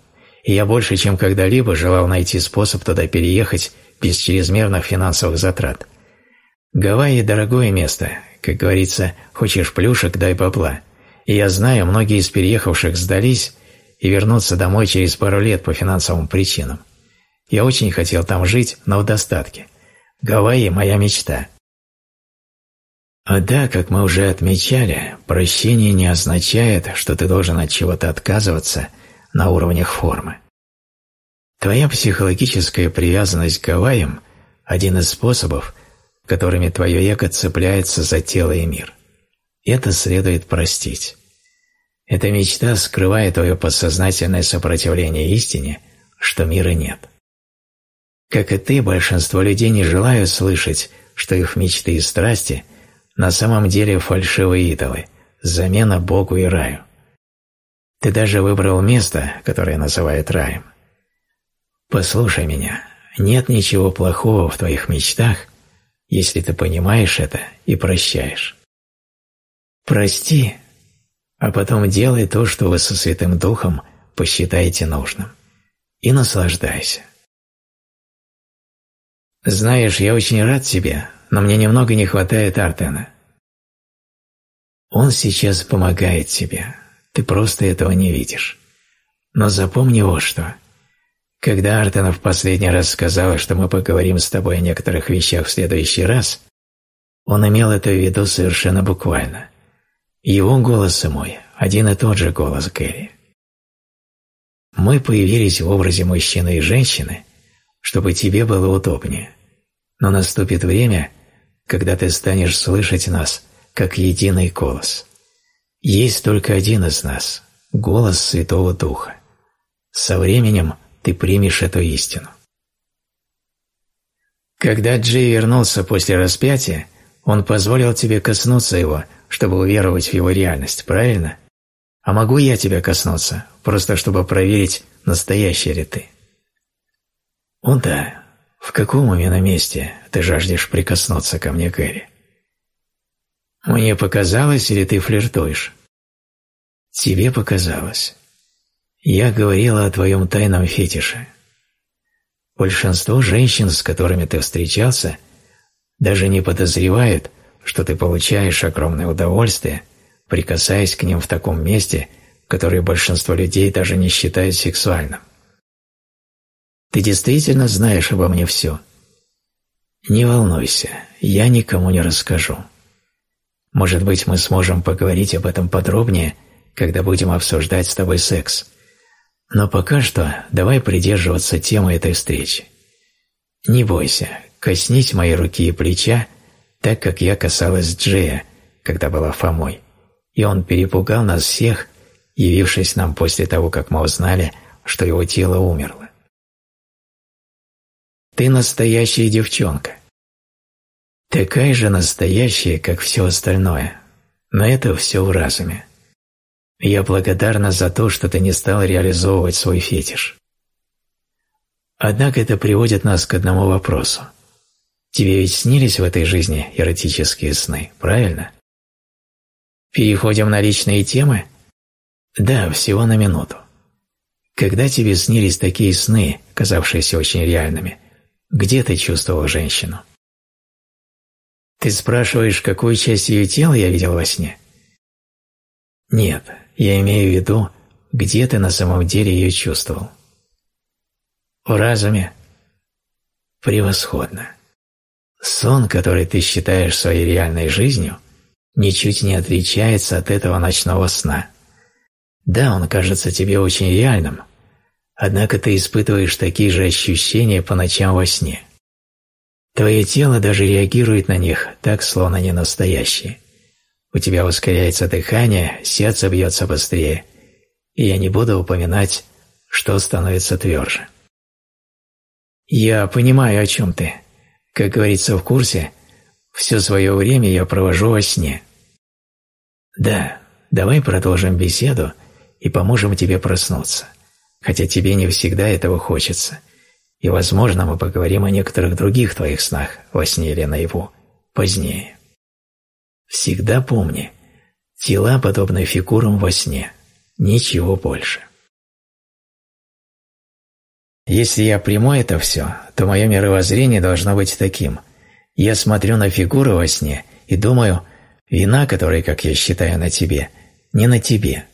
Я больше, чем когда-либо желал найти способ туда переехать без чрезмерных финансовых затрат. Гавайи – дорогое место. Как говорится, хочешь плюшек – дай бабла. И я знаю, многие из переехавших сдались – и вернуться домой через пару лет по финансовым причинам. Я очень хотел там жить, но в достатке. Гавайи – моя мечта. А да, как мы уже отмечали, прощение не означает, что ты должен от чего-то отказываться на уровнях формы. Твоя психологическая привязанность к Гавайям – один из способов, которыми твое эго цепляется за тело и мир. Это следует простить. Эта мечта скрывает твое подсознательное сопротивление истине, что мира нет. Как и ты, большинство людей не желают слышать, что их мечты и страсти на самом деле фальшивые идолы, замена Богу и раю. Ты даже выбрал место, которое называют раем. Послушай меня, нет ничего плохого в твоих мечтах, если ты понимаешь это и прощаешь. Прости а потом делай то, что вы со Святым Духом посчитаете нужным. И наслаждайся. Знаешь, я очень рад тебе, но мне немного не хватает Артена. Он сейчас помогает тебе, ты просто этого не видишь. Но запомни вот что. Когда Артена в последний раз сказала, что мы поговорим с тобой о некоторых вещах в следующий раз, он имел это в виду совершенно буквально – его голос и мой – один и тот же голос Гэри. Мы появились в образе мужчины и женщины, чтобы тебе было удобнее. Но наступит время, когда ты станешь слышать нас, как единый голос. Есть только один из нас – голос Святого Духа. Со временем ты примешь эту истину. Когда Джей вернулся после распятия, он позволил тебе коснуться его – чтобы уверовать в его реальность, правильно? А могу я тебя коснуться, просто чтобы проверить, настоящий ли ты? О да, в каком именно месте ты жаждешь прикоснуться ко мне, Гэри? Мне показалось, или ты флиртуешь? Тебе показалось. Я говорила о твоем тайном фетише. Большинство женщин, с которыми ты встречался, даже не подозревают, что ты получаешь огромное удовольствие, прикасаясь к ним в таком месте, которое большинство людей даже не считают сексуальным. Ты действительно знаешь обо мне все. Не волнуйся, я никому не расскажу. Может быть, мы сможем поговорить об этом подробнее, когда будем обсуждать с тобой секс. Но пока что давай придерживаться темы этой встречи. Не бойся, коснись моей руки и плеча, так как я касалась Джея, когда была Фомой, и он перепугал нас всех, явившись нам после того, как мы узнали, что его тело умерло. Ты настоящая девчонка. Такая же настоящая, как все остальное, но это все в разуме. Я благодарна за то, что ты не стал реализовывать свой фетиш. Однако это приводит нас к одному вопросу. Тебе ведь снились в этой жизни эротические сны, правильно? Переходим на личные темы? Да, всего на минуту. Когда тебе снились такие сны, казавшиеся очень реальными, где ты чувствовал женщину? Ты спрашиваешь, какую часть ее тела я видел во сне? Нет, я имею в виду, где ты на самом деле ее чувствовал. В разуме? Превосходно. Сон, который ты считаешь своей реальной жизнью, ничуть не отличается от этого ночного сна. Да, он кажется тебе очень реальным, однако ты испытываешь такие же ощущения по ночам во сне. Твое тело даже реагирует на них так, словно они настоящие. У тебя ускоряется дыхание, сердце бьется быстрее, и я не буду упоминать, что становится тверже. Я понимаю, о чем ты. Как говорится в курсе, все свое время я провожу во сне. Да, давай продолжим беседу и поможем тебе проснуться, хотя тебе не всегда этого хочется. И, возможно, мы поговорим о некоторых других твоих снах во сне или наяву позднее. Всегда помни, тела подобны фигурам во сне, ничего больше. Если я приму это все, то мое мировоззрение должно быть таким. Я смотрю на фигуры во сне и думаю, вина, которая, как я считаю, на тебе, не на тебе.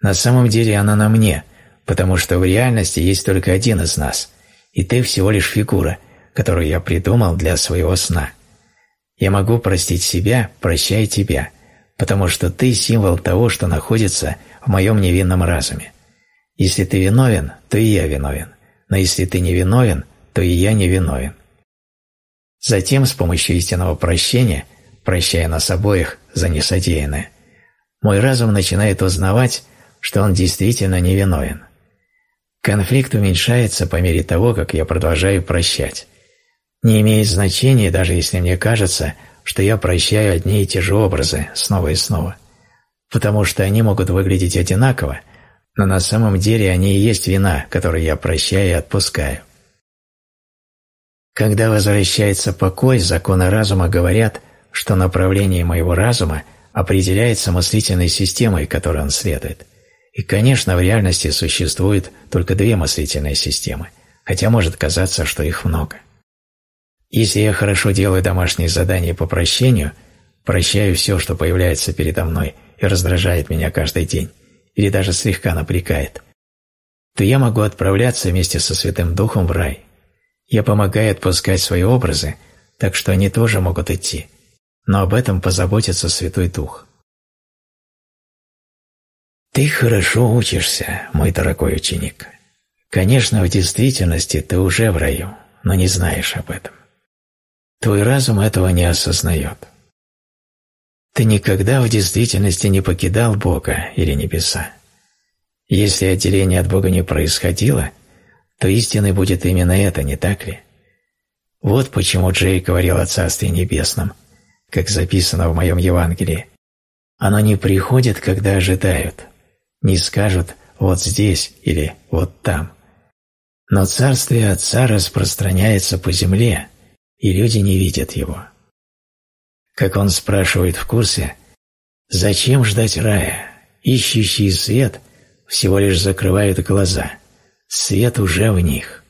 На самом деле она на мне, потому что в реальности есть только один из нас, и ты всего лишь фигура, которую я придумал для своего сна. Я могу простить себя, прощая тебя, потому что ты символ того, что находится в моем невинном разуме. Если ты виновен, то и я виновен но если ты не виновен, то и я не виновен. Затем, с помощью истинного прощения, прощая нас обоих за несодеянное, мой разум начинает узнавать, что он действительно не виновен. Конфликт уменьшается по мере того, как я продолжаю прощать. Не имеет значения, даже если мне кажется, что я прощаю одни и те же образы снова и снова, потому что они могут выглядеть одинаково, но на самом деле они и есть вина, которую я прощаю и отпускаю. Когда возвращается покой, законы разума говорят, что направление моего разума определяется мыслительной системой, которой он следует. И, конечно, в реальности существует только две мыслительные системы, хотя может казаться, что их много. Если я хорошо делаю домашние задания по прощению, прощаю все, что появляется передо мной и раздражает меня каждый день, или даже слегка напрягает, то я могу отправляться вместе со Святым Духом в рай. Я помогаю отпускать свои образы, так что они тоже могут идти, но об этом позаботится Святой Дух. Ты хорошо учишься, мой дорогой ученик. Конечно, в действительности ты уже в раю, но не знаешь об этом. Твой разум этого не осознает. Ты никогда в действительности не покидал Бога или небеса. Если отделение от Бога не происходило, то истиной будет именно это, не так ли? Вот почему Джей говорил о Царстве Небесном, как записано в моем Евангелии. Оно не приходит, когда ожидают, не скажут «вот здесь» или «вот там». Но Царствие Отца распространяется по земле, и люди не видят его. Как он спрашивает в курсе, «Зачем ждать рая? Ищущий свет всего лишь закрывают глаза. Свет уже в них».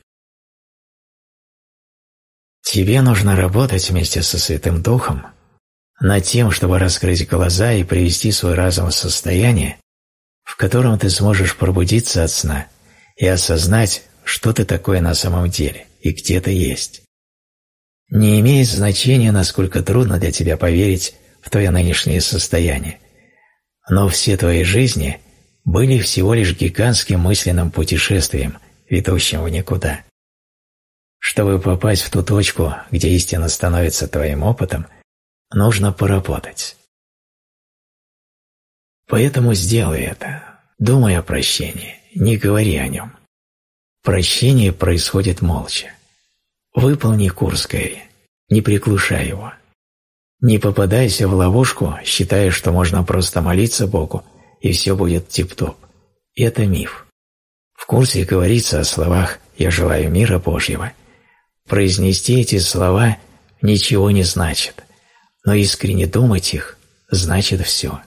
Тебе нужно работать вместе со Святым Духом над тем, чтобы раскрыть глаза и привести свой разум в состояние, в котором ты сможешь пробудиться от сна и осознать, что ты такое на самом деле и где ты есть. Не имеет значения, насколько трудно для тебя поверить в твое нынешнее состояние. Но все твои жизни были всего лишь гигантским мысленным путешествием, ведущим в никуда. Чтобы попасть в ту точку, где истина становится твоим опытом, нужно поработать. Поэтому сделай это. Думай о прощении, не говори о нем. Прощение происходит молча. Выполни курс Гэри. Не приглушай его. Не попадайся в ловушку, считая, что можно просто молиться Богу, и все будет тип-топ. Это миф. В курсе говорится о словах «Я желаю мира Божьего». Произнести эти слова ничего не значит, но искренне думать их значит все.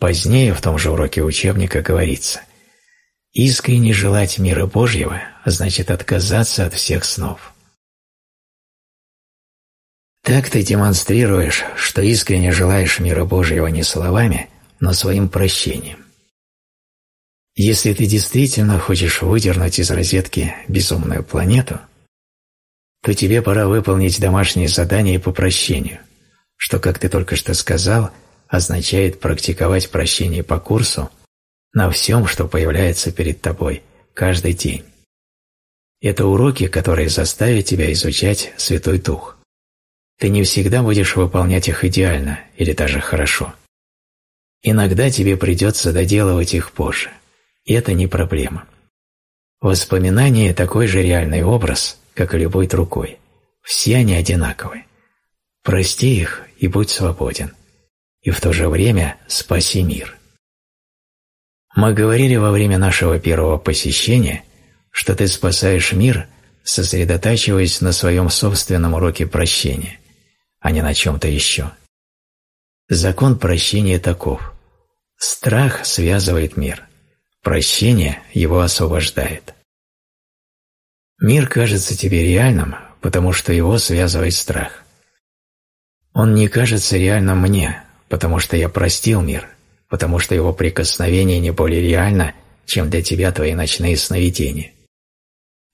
Позднее в том же уроке учебника говорится Искренне желать мира Божьего значит отказаться от всех снов. Так ты демонстрируешь, что искренне желаешь мира Божьего не словами, но своим прощением. Если ты действительно хочешь выдернуть из розетки безумную планету, то тебе пора выполнить домашнее задание по прощению, что, как ты только что сказал, означает практиковать прощение по курсу на всем, что появляется перед тобой каждый день. Это уроки, которые заставят тебя изучать Святой Дух. Ты не всегда будешь выполнять их идеально или даже хорошо. Иногда тебе придется доделывать их позже, и это не проблема. Воспоминание – такой же реальный образ, как и любой другой. Все они одинаковы. Прости их и будь свободен. И в то же время спаси мир. Мы говорили во время нашего первого посещения, что ты спасаешь мир, сосредотачиваясь на своем собственном уроке прощения, а не на чем-то еще. Закон прощения таков. Страх связывает мир. Прощение его освобождает. Мир кажется тебе реальным, потому что его связывает страх. Он не кажется реальным мне, потому что я простил мир, потому что его прикосновение не более реально, чем для тебя твои ночные сновидения.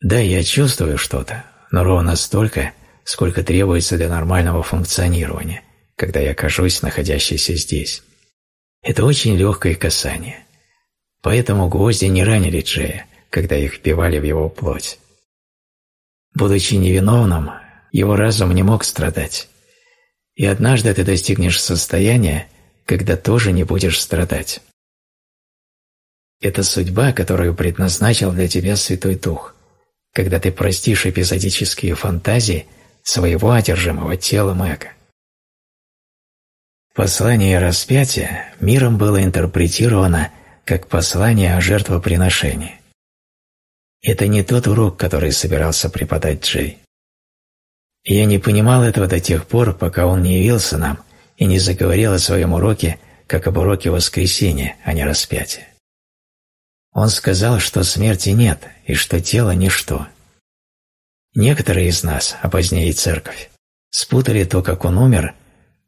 Да, я чувствую что-то, но ровно столько, сколько требуется для нормального функционирования, когда я кажусь находящийся здесь. Это очень легкое касание. Поэтому гвозди не ранили Джея, когда их вбивали в его плоть. Будучи невиновным, его разум не мог страдать. И однажды ты достигнешь состояния, когда тоже не будешь страдать. Это судьба, которую предназначил для тебя Святой Дух, когда ты простишь эпизодические фантазии своего одержимого телом эго. Послание распятия миром было интерпретировано как послание о жертвоприношении. Это не тот урок, который собирался преподать Джей. Я не понимал этого до тех пор, пока он не явился нам и не заговорил о своем уроке, как об уроке воскресения, а не распятия. Он сказал, что смерти нет и что тело – ничто. Некоторые из нас, а позднее и церковь, спутали то, как он умер,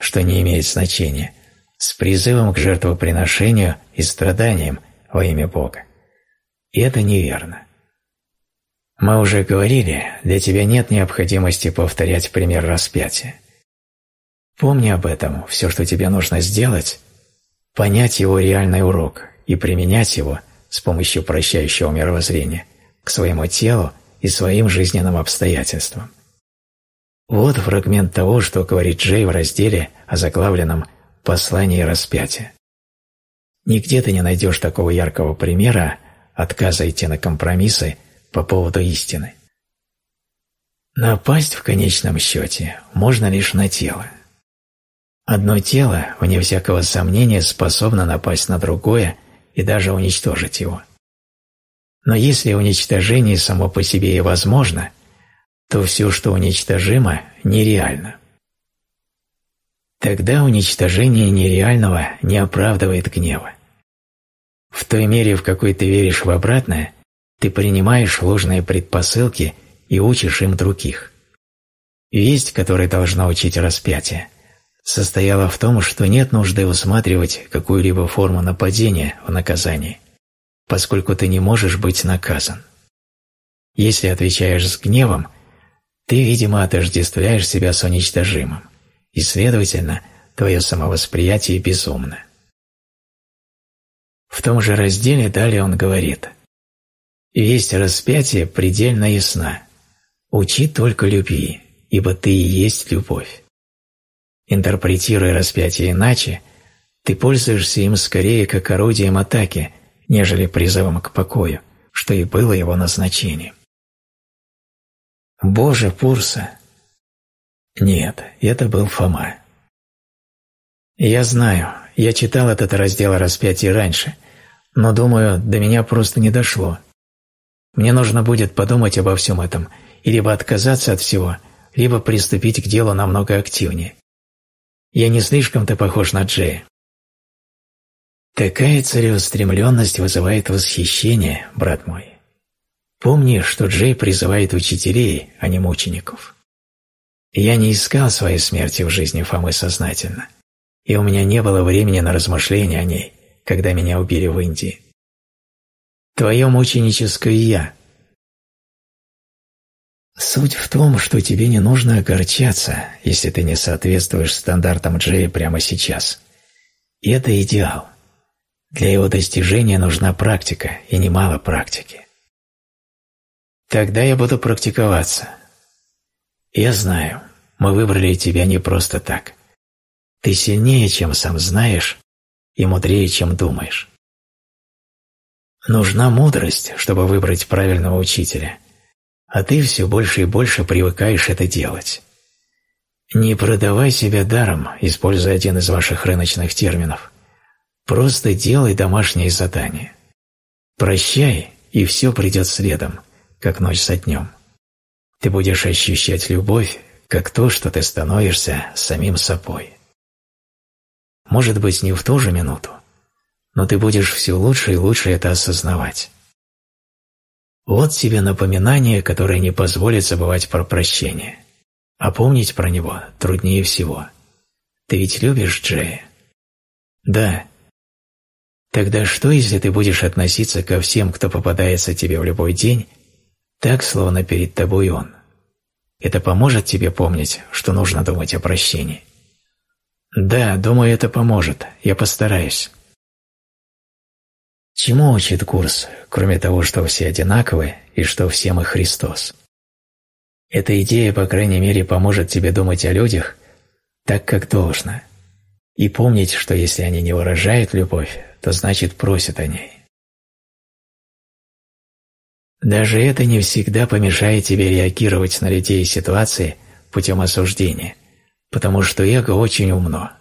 что не имеет значения, с призывом к жертвоприношению и страданиям во имя Бога. И это неверно. Мы уже говорили, для тебя нет необходимости повторять пример распятия. Помни об этом, все, что тебе нужно сделать – понять его реальный урок и применять его с помощью прощающего мировоззрения к своему телу и своим жизненным обстоятельствам. Вот фрагмент того, что говорит Джей в разделе о заглавленном «Послании распятия». Нигде ты не найдешь такого яркого примера отказа идти на компромиссы по поводу истины. Напасть в конечном счете можно лишь на тело. Одно тело, вне всякого сомнения, способно напасть на другое и даже уничтожить его. Но если уничтожение само по себе и возможно, то все, что уничтожимо, нереально. Тогда уничтожение нереального не оправдывает гнева. В той мере, в какой ты веришь в обратное, ты принимаешь ложные предпосылки и учишь им других. Весть, которой должна учить распятие, состояла в том, что нет нужды усматривать какую-либо форму нападения в наказании, поскольку ты не можешь быть наказан. Если отвечаешь с гневом, ты, видимо, отождествляешь себя с уничтожимым, и, следовательно, твое самовосприятие безумно. В том же разделе далее он говорит – Весть распятия предельно ясна. Учи только любви, ибо ты и есть любовь. Интерпретируя распятие иначе, ты пользуешься им скорее как орудием атаки, нежели призывом к покою, что и было его назначением. Боже, Пурса! Нет, это был Фома. Я знаю, я читал этот раздел о раньше, но, думаю, до меня просто не дошло. Мне нужно будет подумать обо всем этом и либо отказаться от всего, либо приступить к делу намного активнее. Я не слишком-то похож на Джея. Такая целеустремленность вызывает восхищение, брат мой. Помни, что Джей призывает учителей, а не мучеников. Я не искал своей смерти в жизни Фомы сознательно, и у меня не было времени на размышления о ней, когда меня убили в Индии. Твое мученическое «я». Суть в том, что тебе не нужно огорчаться, если ты не соответствуешь стандартам Джея прямо сейчас. И это идеал. Для его достижения нужна практика, и немало практики. Тогда я буду практиковаться. Я знаю, мы выбрали тебя не просто так. Ты сильнее, чем сам знаешь, и мудрее, чем думаешь. Нужна мудрость, чтобы выбрать правильного учителя, а ты все больше и больше привыкаешь это делать. Не продавай себя даром, используя один из ваших рыночных терминов. Просто делай домашние задания. Прощай, и все придет следом, как ночь за днем. Ты будешь ощущать любовь, как то, что ты становишься самим собой. Может быть, не в ту же минуту, но ты будешь все лучше и лучше это осознавать. Вот тебе напоминание, которое не позволит забывать про прощение. А помнить про него труднее всего. Ты ведь любишь Джея? Да. Тогда что, если ты будешь относиться ко всем, кто попадается тебе в любой день, так, словно перед тобой он? Это поможет тебе помнить, что нужно думать о прощении? Да, думаю, это поможет. Я постараюсь. Чему учит курс, кроме того, что все одинаковы и что все мы Христос? Эта идея, по крайней мере, поможет тебе думать о людях так, как должно, и помнить, что если они не выражают любовь, то значит просят о ней. Даже это не всегда помешает тебе реагировать на людей и ситуации путем осуждения, потому что эго очень умно.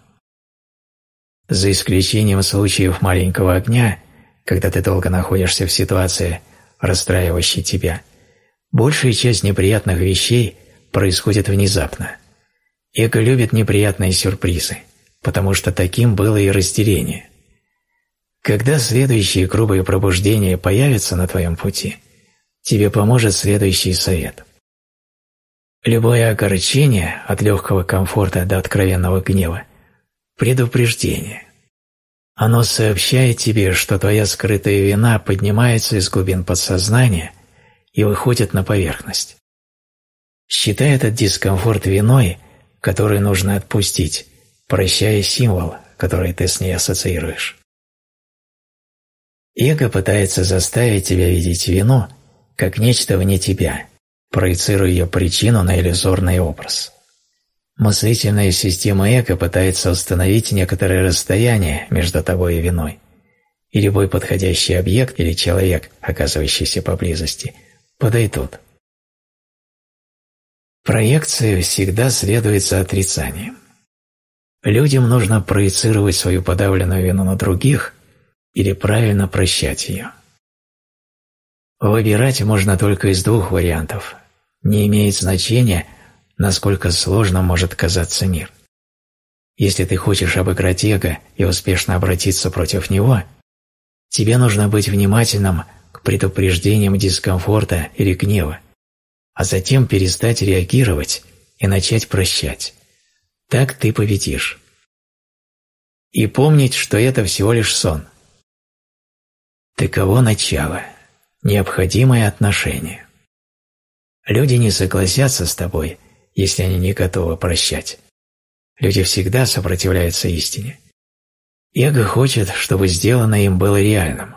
За исключением случаев маленького огня – когда ты долго находишься в ситуации, расстраивающей тебя, большая часть неприятных вещей происходит внезапно. Эго любит неприятные сюрпризы, потому что таким было и разделение. Когда следующие грубые пробуждения появятся на твоем пути, тебе поможет следующий совет. Любое огорчение от легкого комфорта до откровенного гнева – предупреждение. Оно сообщает тебе, что твоя скрытая вина поднимается из глубин подсознания и выходит на поверхность. Считай этот дискомфорт виной, который нужно отпустить, прощая символ, который ты с ней ассоциируешь. Эго пытается заставить тебя видеть вину как нечто вне тебя, проецируя ее причину на иллюзорный образ. Мыслительная система эго пытается установить некоторое расстояние между тобой и виной, и любой подходящий объект или человек, оказывающийся поблизости, подойдут. Проекция всегда следует за отрицанием. Людям нужно проецировать свою подавленную вину на других или правильно прощать ее. Выбирать можно только из двух вариантов. Не имеет значения – насколько сложно может казаться мир. Если ты хочешь обыграть эго и успешно обратиться против него, тебе нужно быть внимательным к предупреждениям дискомфорта или гнева, а затем перестать реагировать и начать прощать. Так ты победишь. И помнить, что это всего лишь сон. Таково начало, необходимое отношение. Люди не согласятся с тобой – если они не готовы прощать. Люди всегда сопротивляются истине. Эго хочет, чтобы сделанное им было реальным.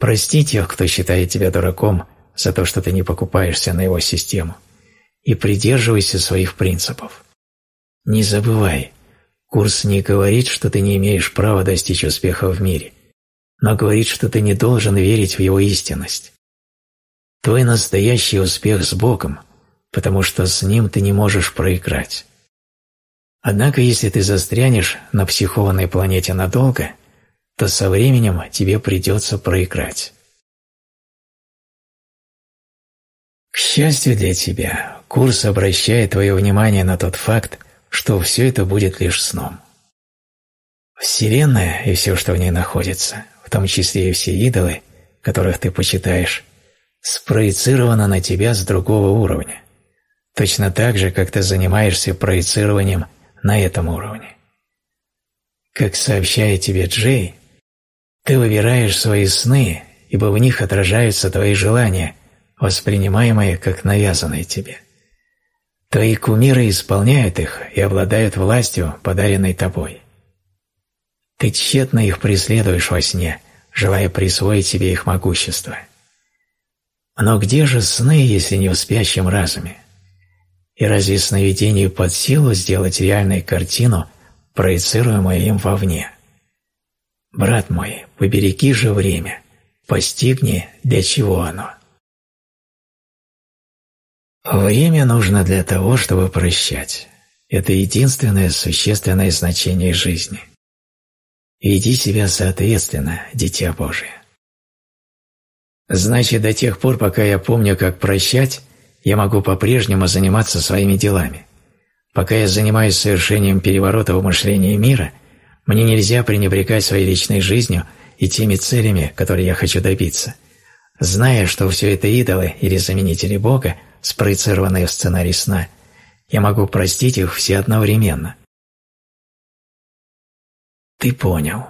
Прости тех, кто считает тебя дураком за то, что ты не покупаешься на его систему, и придерживайся своих принципов. Не забывай, курс не говорит, что ты не имеешь права достичь успеха в мире, но говорит, что ты не должен верить в его истинность. Твой настоящий успех с Богом потому что с ним ты не можешь проиграть. Однако, если ты застрянешь на психованной планете надолго, то со временем тебе придется проиграть. К счастью для тебя, курс обращает твое внимание на тот факт, что все это будет лишь сном. Вселенная и все, что в ней находится, в том числе и все идолы, которых ты почитаешь, спроецировано на тебя с другого уровня точно так же, как ты занимаешься проецированием на этом уровне. Как сообщает тебе Джей, ты выбираешь свои сны ибо в них отражаются твои желания, воспринимаемые как навязанные тебе. Твои кумиры исполняют их и обладают властью, подаренной тобой. Ты тщетно их преследуешь во сне, желая присвоить себе их могущество. Но где же сны, если не в спящем разуме? И разве сновидению под силу сделать реальную картину, проецируемую им вовне? Брат мой, побереги же время, постигни, для чего оно. Время нужно для того, чтобы прощать. Это единственное существенное значение жизни. Веди себя соответственно, Дитя Божие. Значит, до тех пор, пока я помню, как прощать, я могу по-прежнему заниматься своими делами. Пока я занимаюсь совершением переворота в мышлении мира, мне нельзя пренебрегать своей личной жизнью и теми целями, которые я хочу добиться, зная, что все это идолы или заменители Бога, спроецированные в сценарий сна, я могу простить их все одновременно. Ты понял.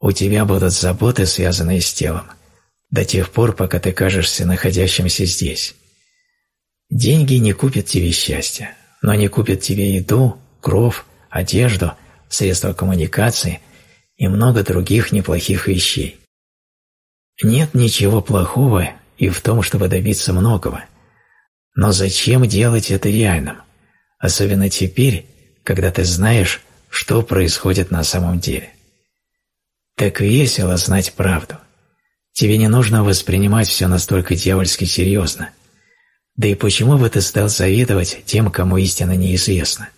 У тебя будут заботы, связанные с телом, до тех пор, пока ты кажешься находящимся здесь. Деньги не купят тебе счастья, но они купят тебе еду, кров, одежду, средства коммуникации и много других неплохих вещей. Нет ничего плохого и в том, чтобы добиться многого. Но зачем делать это реальным? Особенно теперь, когда ты знаешь, что происходит на самом деле. Так весело знать правду. Тебе не нужно воспринимать все настолько дьявольски серьезно. Да и почему бы ты стал завидовать тем, кому истина неизвестна?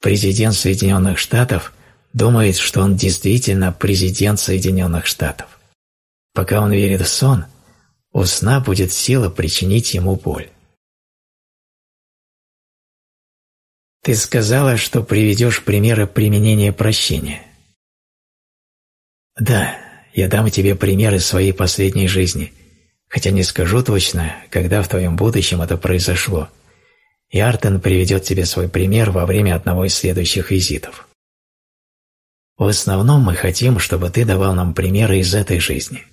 Президент Соединенных Штатов думает, что он действительно президент Соединенных Штатов. Пока он верит в сон, у сна будет сила причинить ему боль. Ты сказала, что приведешь примеры применения прощения. Да, я дам тебе примеры своей последней жизни – хотя не скажу точно, когда в твоем будущем это произошло. И Артен приведет тебе свой пример во время одного из следующих визитов. В основном мы хотим, чтобы ты давал нам примеры из этой жизни.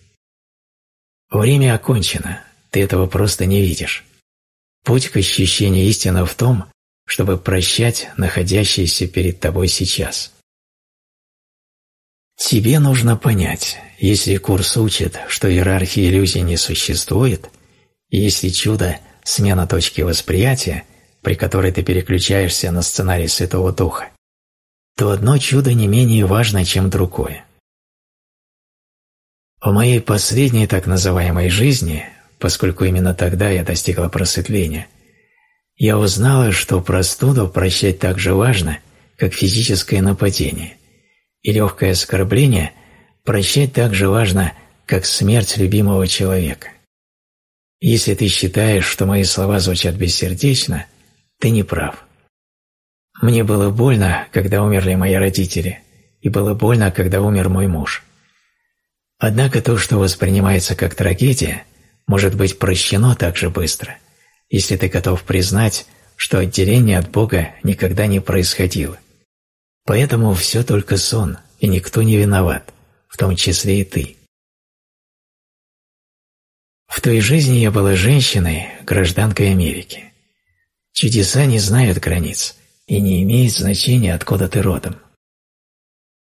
Время окончено, ты этого просто не видишь. Путь к ощущению истины в том, чтобы прощать находящееся перед тобой сейчас. Тебе нужно понять, если курс учит, что иерархии иллюзий не существует, если чудо – смена точки восприятия, при которой ты переключаешься на сценарий Святого Духа, то одно чудо не менее важно, чем другое. В моей последней так называемой жизни, поскольку именно тогда я достигла просветления, я узнала, что простуду прощать так же важно, как физическое нападение и легкое оскорбление прощать так же важно, как смерть любимого человека. Если ты считаешь, что мои слова звучат бессердечно, ты не прав. Мне было больно, когда умерли мои родители, и было больно, когда умер мой муж. Однако то, что воспринимается как трагедия, может быть прощено так же быстро, если ты готов признать, что отделение от Бога никогда не происходило – Поэтому все только сон, и никто не виноват, в том числе и ты. В той жизни я была женщиной, гражданкой Америки. Чудеса не знают границ и не имеет значения, откуда ты родом.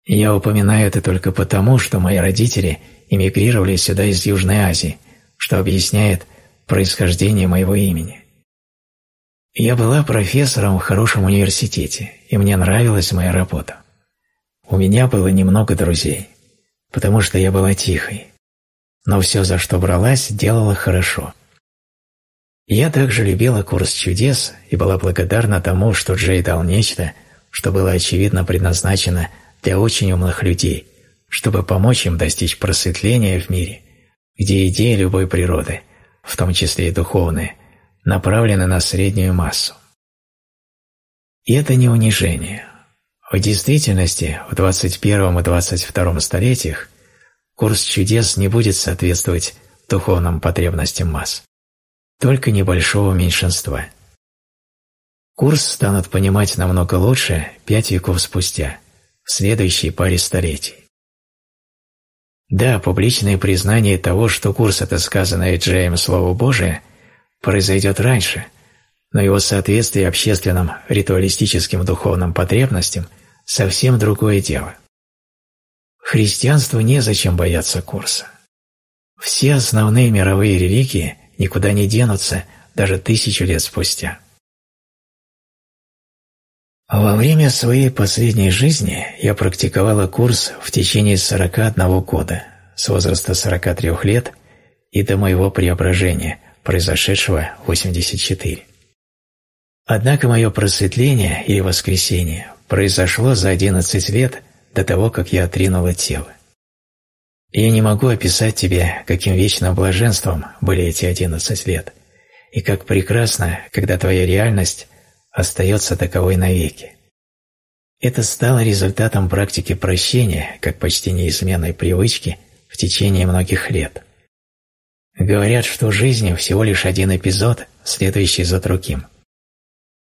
Я упоминаю это только потому, что мои родители эмигрировали сюда из Южной Азии, что объясняет происхождение моего имени. Я была профессором в хорошем университете, и мне нравилась моя работа. У меня было немного друзей, потому что я была тихой, но все, за что бралась, делала хорошо. Я также любила курс чудес и была благодарна тому, что Джей дал нечто, что было очевидно предназначено для очень умных людей, чтобы помочь им достичь просветления в мире, где идеи любой природы, в том числе и духовные – направлены на среднюю массу. И это не унижение. В действительности, в 21 и 22 столетиях курс чудес не будет соответствовать духовным потребностям масс, только небольшого меньшинства. Курс станут понимать намного лучше пять веков спустя, в следующей паре столетий. Да, публичное признание того, что курс – это сказанное Джеем Слово Божие, произойдет раньше, но его соответствие общественным ритуалистическим духовным потребностям – совсем другое дело. Христианству незачем бояться курса. Все основные мировые религии никуда не денутся даже тысячу лет спустя. Во время своей последней жизни я практиковала курс в течение 41 года, с возраста 43 лет и до моего преображения, произошедшего в 84. Однако мое просветление или воскресение произошло за 11 лет до того, как я отринула тело. Я не могу описать тебе, каким вечным блаженством были эти 11 лет, и как прекрасно, когда твоя реальность остается таковой навеки. Это стало результатом практики прощения, как почти неизменной привычки в течение многих лет. Говорят, что жизнь всего лишь один эпизод, следующий за другим.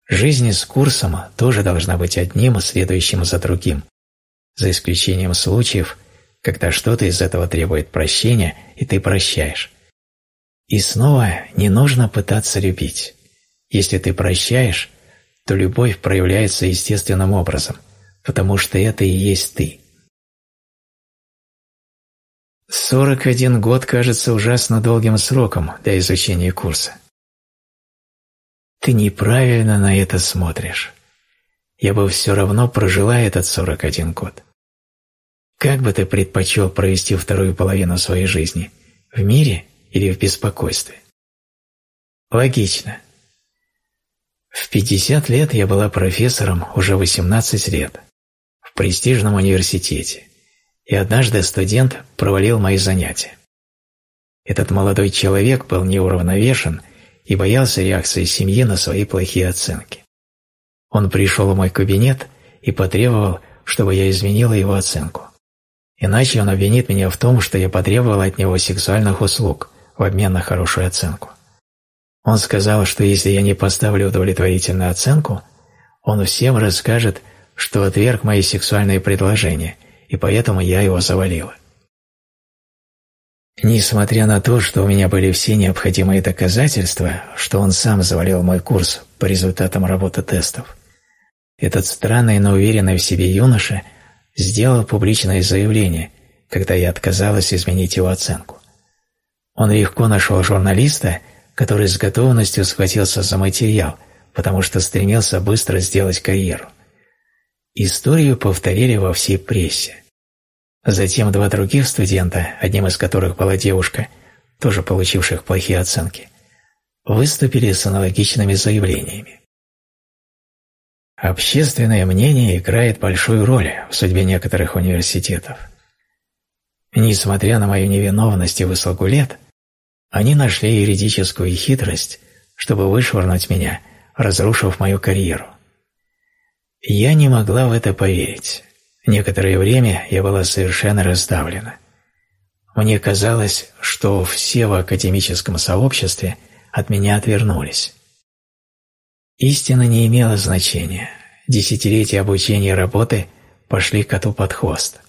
Жизнь с курсом тоже должна быть одним, следующим за другим, за исключением случаев, когда что-то из этого требует прощения, и ты прощаешь. И снова не нужно пытаться любить. Если ты прощаешь, то любовь проявляется естественным образом, потому что это и есть ты. Сорок один год кажется ужасно долгим сроком для изучения курса. Ты неправильно на это смотришь. Я бы все равно прожила этот сорок один год. Как бы ты предпочел провести вторую половину своей жизни? В мире или в беспокойстве? Логично. В 50 лет я была профессором уже 18 лет в престижном университете, и однажды студент провалил мои занятия. Этот молодой человек был неуравновешен и боялся реакции семьи на свои плохие оценки. Он пришел в мой кабинет и потребовал, чтобы я изменила его оценку. Иначе он обвинит меня в том, что я потребовала от него сексуальных услуг в обмен на хорошую оценку. Он сказал, что если я не поставлю удовлетворительную оценку, он всем расскажет, что отверг мои сексуальные предложения, и поэтому я его завалила. Несмотря на то, что у меня были все необходимые доказательства, что он сам завалил мой курс по результатам работы тестов, этот странный, но уверенный в себе юноша сделал публичное заявление, когда я отказалась изменить его оценку. Он легко нашел журналиста – который с готовностью схватился за материал, потому что стремился быстро сделать карьеру. Историю повторили во всей прессе. Затем два других студента, одним из которых была девушка, тоже получивших плохие оценки, выступили с аналогичными заявлениями. Общественное мнение играет большую роль в судьбе некоторых университетов. Несмотря на мою невиновность и высоту лет, они нашли юридическую хитрость, чтобы вышвырнуть меня, разрушив мою карьеру. Я не могла в это поверить. Некоторое время я была совершенно раздавлена. Мне казалось, что все в академическом сообществе от меня отвернулись. Истина не имела значения. Десятилетия обучения и работы пошли коту под хвост.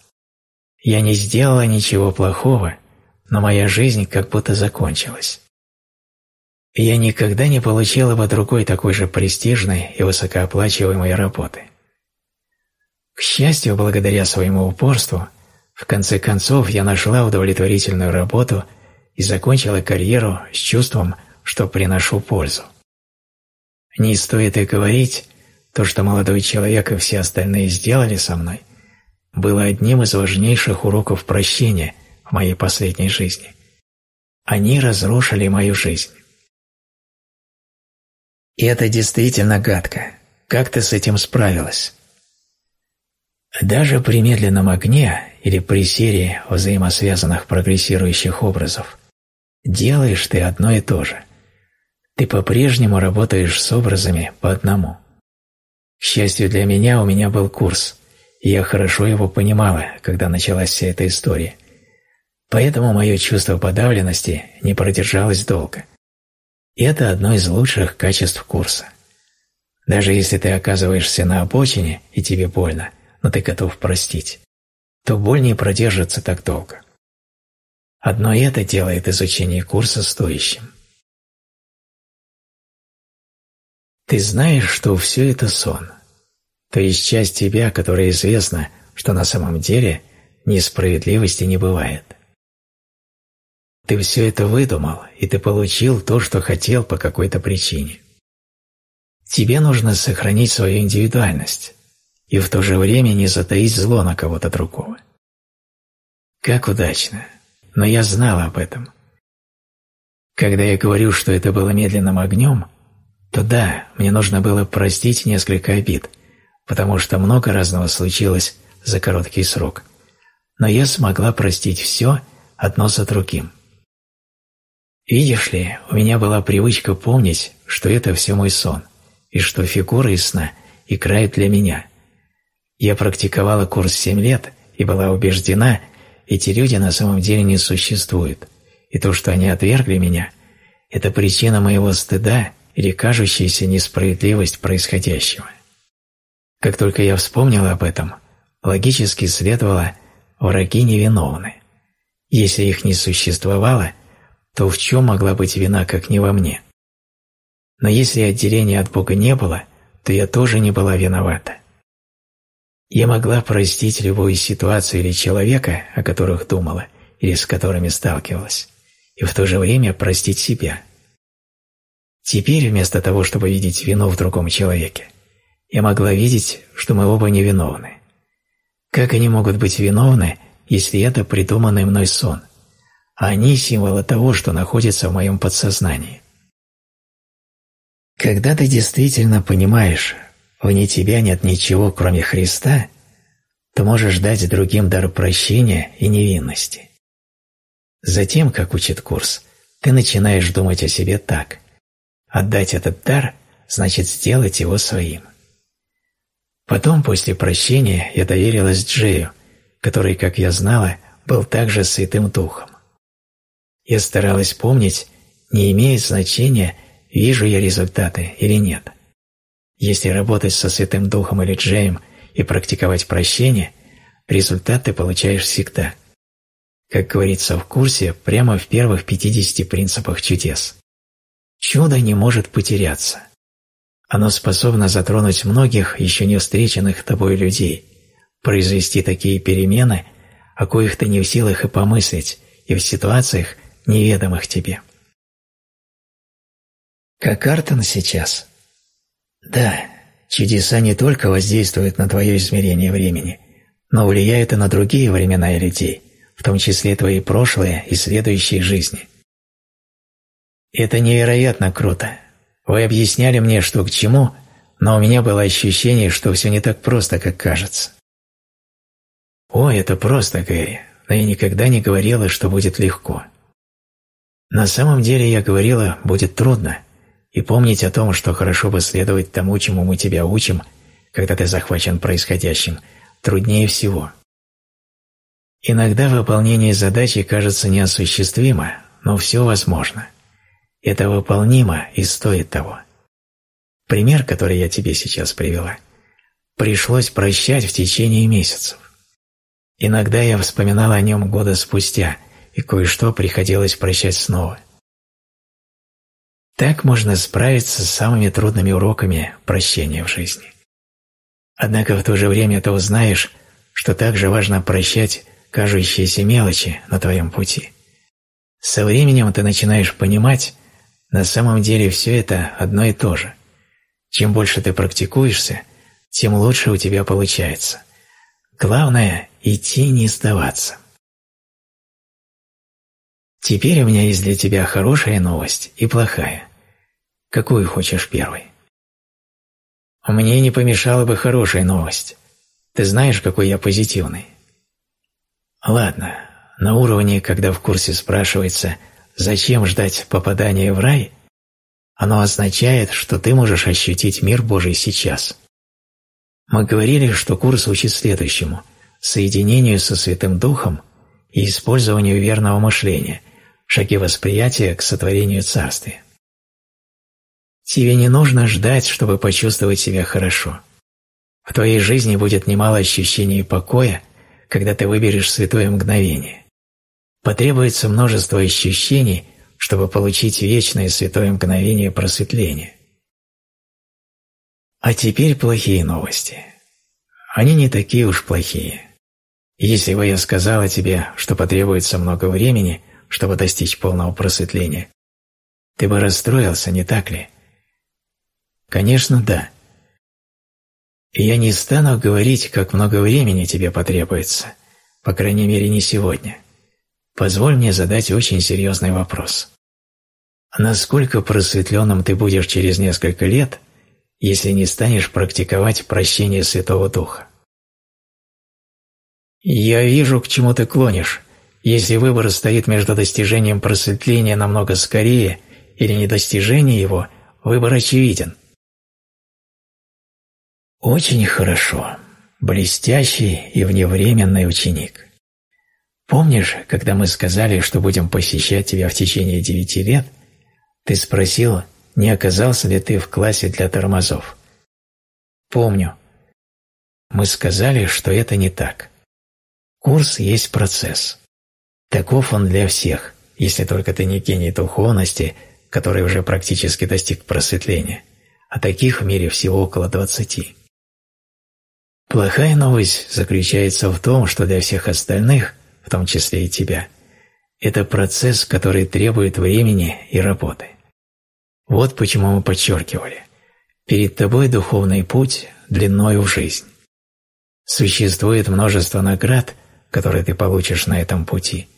Я не сделала ничего плохого, но моя жизнь как будто закончилась. Я никогда не получила бы другой такой же престижной и высокооплачиваемой работы. К счастью, благодаря своему упорству, в конце концов я нашла удовлетворительную работу и закончила карьеру с чувством, что приношу пользу. Не стоит и говорить, то, что молодой человек и все остальные сделали со мной, было одним из важнейших уроков прощения – в моей последней жизни. Они разрушили мою жизнь. И это действительно гадко. Как ты с этим справилась? Даже при медленном огне или при серии взаимосвязанных прогрессирующих образов делаешь ты одно и то же. Ты по-прежнему работаешь с образами по одному. К счастью для меня, у меня был курс, и я хорошо его понимала, когда началась вся эта история – Поэтому мое чувство подавленности не продержалось долго. И это одно из лучших качеств курса. Даже если ты оказываешься на обочине и тебе больно, но ты готов простить, то боль не продержится так долго. Одно это делает изучение курса стоящим. Ты знаешь, что все это сон, то есть часть тебя, которая известна, что на самом деле несправедливости не бывает. Ты все это выдумал, и ты получил то, что хотел по какой-то причине. Тебе нужно сохранить свою индивидуальность и в то же время не затаить зло на кого-то другого. Как удачно, но я знал об этом. Когда я говорю, что это было медленным огнем, то да, мне нужно было простить несколько обид, потому что много разного случилось за короткий срок. Но я смогла простить все одно за другим. Видишь ли, у меня была привычка помнить, что это все мой сон, и что фигура из сна играет для меня. Я практиковала курс семь лет и была убеждена, эти люди на самом деле не существуют, и то, что они отвергли меня, это причина моего стыда или кажущаяся несправедливость происходящего. Как только я вспомнила об этом, логически следовало «враги невиновны». Если их не существовало – то в чем могла быть вина, как не во мне? Но если отделения от Бога не было, то я тоже не была виновата. Я могла простить любую ситуацию или человека, о которых думала или с которыми сталкивалась, и в то же время простить себя. Теперь, вместо того, чтобы видеть вину в другом человеке, я могла видеть, что мы оба невиновны. Как они могут быть виновны, если это придуманный мной сон – а они символы того, что находится в моем подсознании. Когда ты действительно понимаешь, вне тебя нет ничего, кроме Христа, то можешь дать другим дар прощения и невинности. Затем, как учит курс, ты начинаешь думать о себе так. Отдать этот дар значит сделать его своим. Потом, после прощения, я доверилась Джею, который, как я знала, был также Святым Духом. Я старалась помнить, не имеет значения, вижу я результаты или нет. Если работать со Святым Духом или Джеем и практиковать прощение, результат ты получаешь всегда. Как говорится в курсе, прямо в первых 50 принципах чудес. Чудо не может потеряться. Оно способно затронуть многих еще не встреченных тобой людей, произвести такие перемены, о коих ты не в силах и помыслить, и в ситуациях, неведомых тебе. Как Артон сейчас? Да, чудеса не только воздействуют на твое измерение времени, но влияют и на другие времена и людей, в том числе твои прошлые и следующие жизни. Это невероятно круто. Вы объясняли мне, что к чему, но у меня было ощущение, что все не так просто, как кажется. О, это просто, Гэри, но я никогда не говорила, что будет легко. На самом деле я говорила, будет трудно, и помнить о том, что хорошо бы следовать тому, чему мы тебя учим, когда ты захвачен происходящим, труднее всего. Иногда выполнение задачи кажется неосуществимо, но все возможно. Это выполнимо и стоит того. Пример, который я тебе сейчас привела, пришлось прощать в течение месяцев. Иногда я вспоминала о нем года спустя, и кое-что приходилось прощать снова. Так можно справиться с самыми трудными уроками прощения в жизни. Однако в то же время ты узнаешь, что также важно прощать кажущиеся мелочи на твоем пути. Со временем ты начинаешь понимать, на самом деле все это одно и то же. Чем больше ты практикуешься, тем лучше у тебя получается. Главное – идти не сдаваться. Теперь у меня есть для тебя хорошая новость и плохая. Какую хочешь первой? Мне не помешала бы хорошая новость. Ты знаешь, какой я позитивный. Ладно, на уровне, когда в курсе спрашивается, зачем ждать попадания в рай, оно означает, что ты можешь ощутить мир Божий сейчас. Мы говорили, что курс учит следующему – соединению со Святым Духом и использованию верного мышления, шаги восприятия к сотворению царствия. Тебе не нужно ждать, чтобы почувствовать себя хорошо. В твоей жизни будет немало ощущений покоя, когда ты выберешь святое мгновение. потребуется множество ощущений, чтобы получить вечное святое мгновение просветления. А теперь плохие новости. Они не такие уж плохие. Если бы я сказала тебе, что потребуется много времени, чтобы достичь полного просветления, ты бы расстроился, не так ли? Конечно, да. Я не стану говорить, как много времени тебе потребуется, по крайней мере, не сегодня. Позволь мне задать очень серьезный вопрос. Насколько просветленным ты будешь через несколько лет, если не станешь практиковать прощение Святого Духа? Я вижу, к чему ты клонишь. Если выбор стоит между достижением просветления намного скорее или недостижением его, выбор очевиден. Очень хорошо. Блестящий и вневременный ученик. Помнишь, когда мы сказали, что будем посещать тебя в течение девяти лет, ты спросил, не оказался ли ты в классе для тормозов. Помню. Мы сказали, что это не так. Курс есть процесс. Таков он для всех, если только ты не гений духовности, который уже практически достиг просветления, а таких в мире всего около двадцати. Плохая новость заключается в том, что для всех остальных – в том числе и тебя, это процесс, который требует времени и работы. Вот почему мы подчеркивали. Перед тобой духовный путь длиною в жизнь. Существует множество наград, которые ты получишь на этом пути.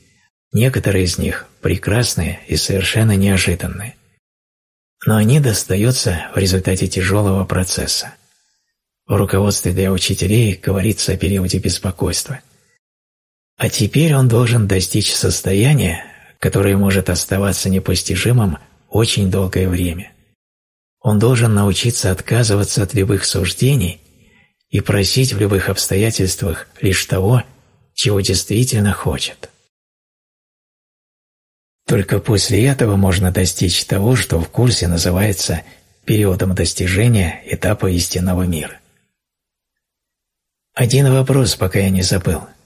Некоторые из них прекрасные и совершенно неожиданные. Но они достаются в результате тяжелого процесса. В руководстве для учителей говорится о периоде беспокойства. А теперь он должен достичь состояния, которое может оставаться непостижимым очень долгое время. Он должен научиться отказываться от любых суждений и просить в любых обстоятельствах лишь того, чего действительно хочет. Только после этого можно достичь того, что в курсе называется периодом достижения этапа истинного мира. Один вопрос, пока я не забыл –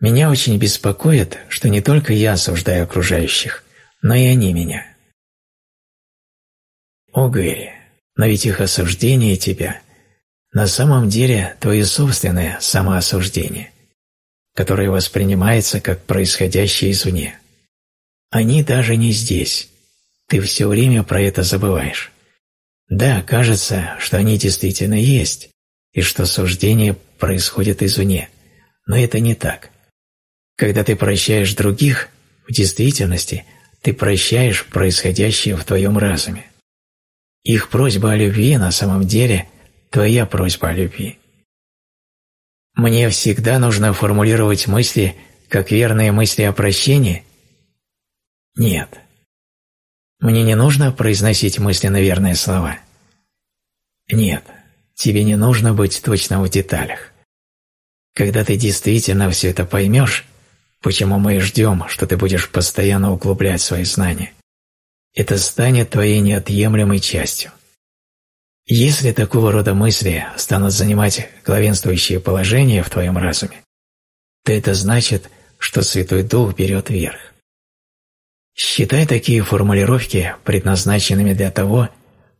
меня очень беспокоит, что не только я осуждаю окружающих, но и они меня. О, Гэри, но ведь их осуждение тебя на самом деле твое собственное самоосуждение, которое воспринимается как происходящее извне. Они даже не здесь. Ты все время про это забываешь. Да, кажется, что они действительно есть, и что суждение происходит извне, но это не так. Когда ты прощаешь других, в действительности ты прощаешь происходящее в твоем разуме. Их просьба о любви на самом деле твоя просьба о любви. Мне всегда нужно формулировать мысли как верные мысли о прощении? Нет. Мне не нужно произносить мысли на верные слова? Нет. Тебе не нужно быть точно в деталях. Когда ты действительно все это поймешь, Почему мы ждем, что ты будешь постоянно углублять свои знания? Это станет твоей неотъемлемой частью. Если такого рода мысли станут занимать главенствующее положение в твоем разуме, то это значит, что Святой Дух берет верх. Считай такие формулировки предназначенными для того,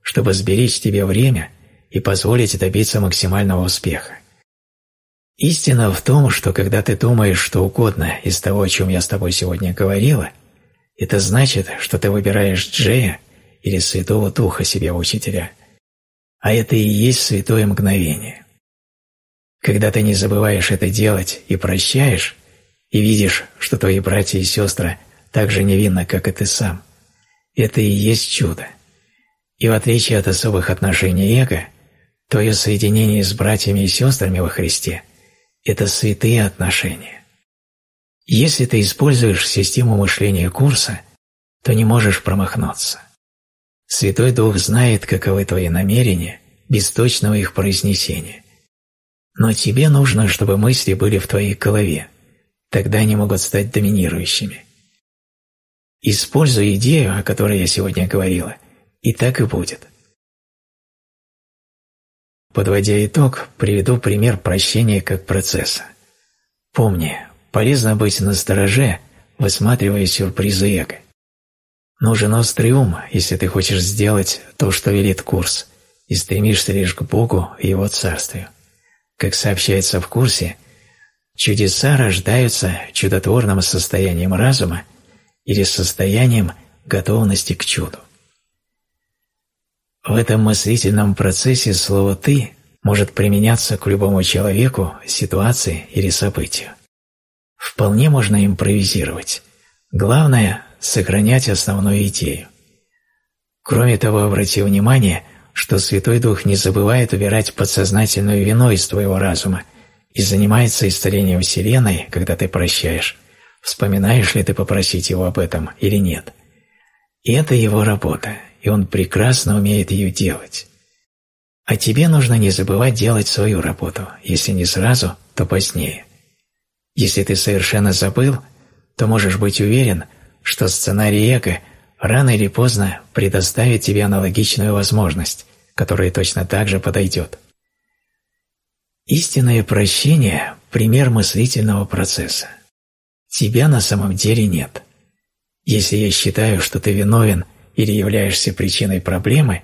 чтобы сберечь тебе время и позволить добиться максимального успеха. Истина в том, что когда ты думаешь что угодно из того, о чем я с тобой сегодня говорила, это значит, что ты выбираешь Джея или Святого Духа себе учителя. А это и есть святое мгновение. Когда ты не забываешь это делать и прощаешь, и видишь, что твои братья и сестры так же невинны, как и ты сам, это и есть чудо. И в отличие от особых отношений эго, твое соединение с братьями и сестрами во Христе – это святые отношения. Если ты используешь систему мышления курса, то не можешь промахнуться. Святой Дух знает, каковы твои намерения, без точного их произнесения. Но тебе нужно, чтобы мысли были в твоей голове, тогда они могут стать доминирующими. Используй идею, о которой я сегодня говорила, и так и будет. Подводя итог, приведу пример прощения как процесса. Помни, полезно быть настороже высматривая сюрпризы эго. Нужен острый ум, если ты хочешь сделать то, что велит курс, и стремишься лишь к Богу и Его Царствию. Как сообщается в курсе, чудеса рождаются чудотворным состоянием разума или состоянием готовности к чуду. В этом мыслительном процессе слово «ты» может применяться к любому человеку, ситуации или событию. Вполне можно импровизировать. Главное – сохранять основную идею. Кроме того, обрати внимание, что Святой Дух не забывает убирать подсознательную вину из твоего разума и занимается исцелением Вселенной, когда ты прощаешь, вспоминаешь ли ты попросить Его об этом или нет. И это Его работа, и Он прекрасно умеет ее делать. А тебе нужно не забывать делать свою работу, если не сразу, то позднее. Если ты совершенно забыл, то можешь быть уверен, что сценарий эго рано или поздно предоставит тебе аналогичную возможность, которая точно так же подойдет. Истинное прощение – пример мыслительного процесса. Тебя на самом деле нет. Если я считаю, что ты виновен или являешься причиной проблемы,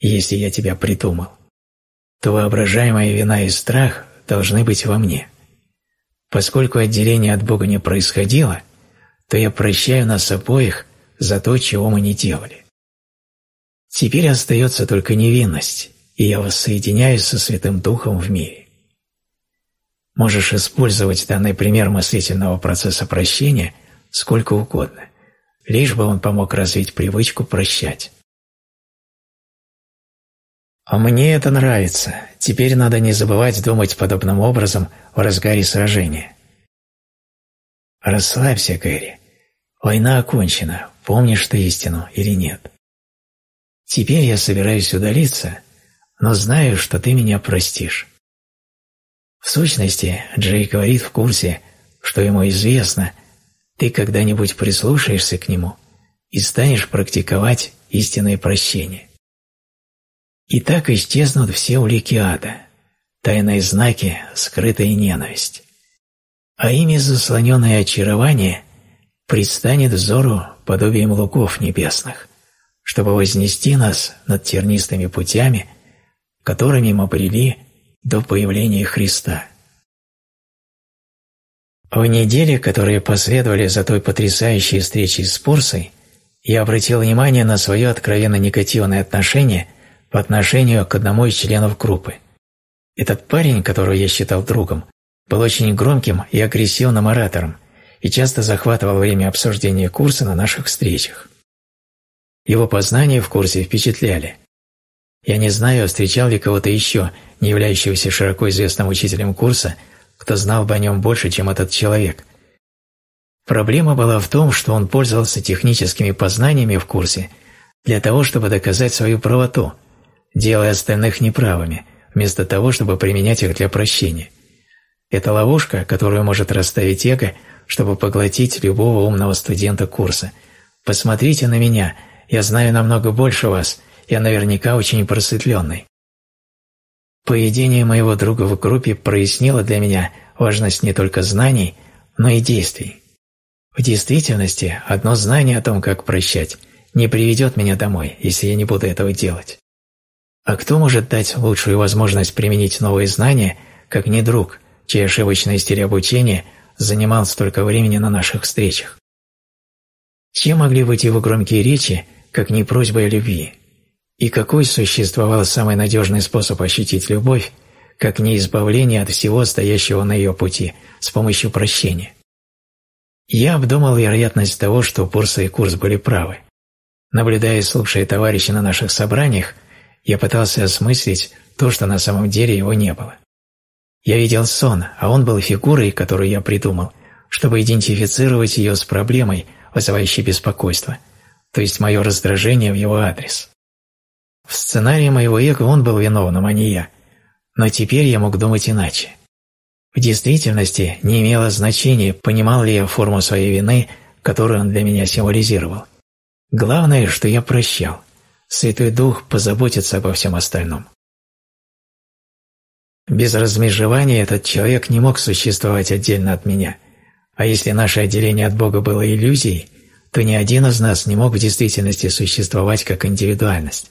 если я тебя придумал, то воображаемая вина и страх должны быть во мне. Поскольку отделение от Бога не происходило, то я прощаю нас обоих за то, чего мы не делали. Теперь остается только невинность, и я воссоединяюсь со Святым Духом в мире. Можешь использовать данный пример мыслительного процесса прощения сколько угодно, лишь бы он помог развить привычку прощать. А мне это нравится. Теперь надо не забывать думать подобным образом в разгаре сражения. Расслабься, Кэрри. Война окончена. Помнишь ты истину или нет? Теперь я собираюсь удалиться, но знаю, что ты меня простишь. В сущности, Джей говорит в курсе, что ему известно, ты когда-нибудь прислушаешься к нему и станешь практиковать истинное прощение. И так исчезнут все улики ада, тайные знаки, скрытая ненависть. А ими заслоненное очарование предстанет взору подобием луков небесных, чтобы вознести нас над тернистыми путями, которыми мы брели до появления Христа. В неделе, которые последовали за той потрясающей встречей с Порсой, я обратил внимание на свое откровенно негативное отношение по отношению к одному из членов группы. Этот парень, которого я считал другом, был очень громким и агрессивным оратором и часто захватывал время обсуждения курса на наших встречах. Его познания в курсе впечатляли. Я не знаю, встречал ли кого-то еще, не являющегося широко известным учителем курса, кто знал бы о нем больше, чем этот человек. Проблема была в том, что он пользовался техническими познаниями в курсе для того, чтобы доказать свою правоту – делая остальных неправыми, вместо того, чтобы применять их для прощения. Это ловушка, которую может расставить эго, чтобы поглотить любого умного студента курса. «Посмотрите на меня, я знаю намного больше вас, я наверняка очень просветленный». Поведение моего друга в группе прояснило для меня важность не только знаний, но и действий. В действительности, одно знание о том, как прощать, не приведет меня домой, если я не буду этого делать. А кто может дать лучшую возможность применить новые знания, как не друг, чей ошибочный стиль обучения занимал столько времени на наших встречах? Чем могли быть его громкие речи, как не просьба о любви? И какой существовал самый надежный способ ощутить любовь, как не избавление от всего стоящего на ее пути с помощью прощения? Я обдумал вероятность того, что Пурса и Курс были правы. Наблюдая и слушая товарищей на наших собраниях, я пытался осмыслить то, что на самом деле его не было. Я видел сон, а он был фигурой, которую я придумал, чтобы идентифицировать ее с проблемой, вызывающей беспокойство, то есть мое раздражение в его адрес. В сценарии моего эго он был виновным, а не я, но теперь я мог думать иначе. В действительности не имело значения, понимал ли я форму своей вины, которую он для меня символизировал. Главное, что я прощал. Святой Дух позаботится обо всем остальном. Без размежевания этот человек не мог существовать отдельно от меня. А если наше отделение от Бога было иллюзией, то ни один из нас не мог в действительности существовать как индивидуальность.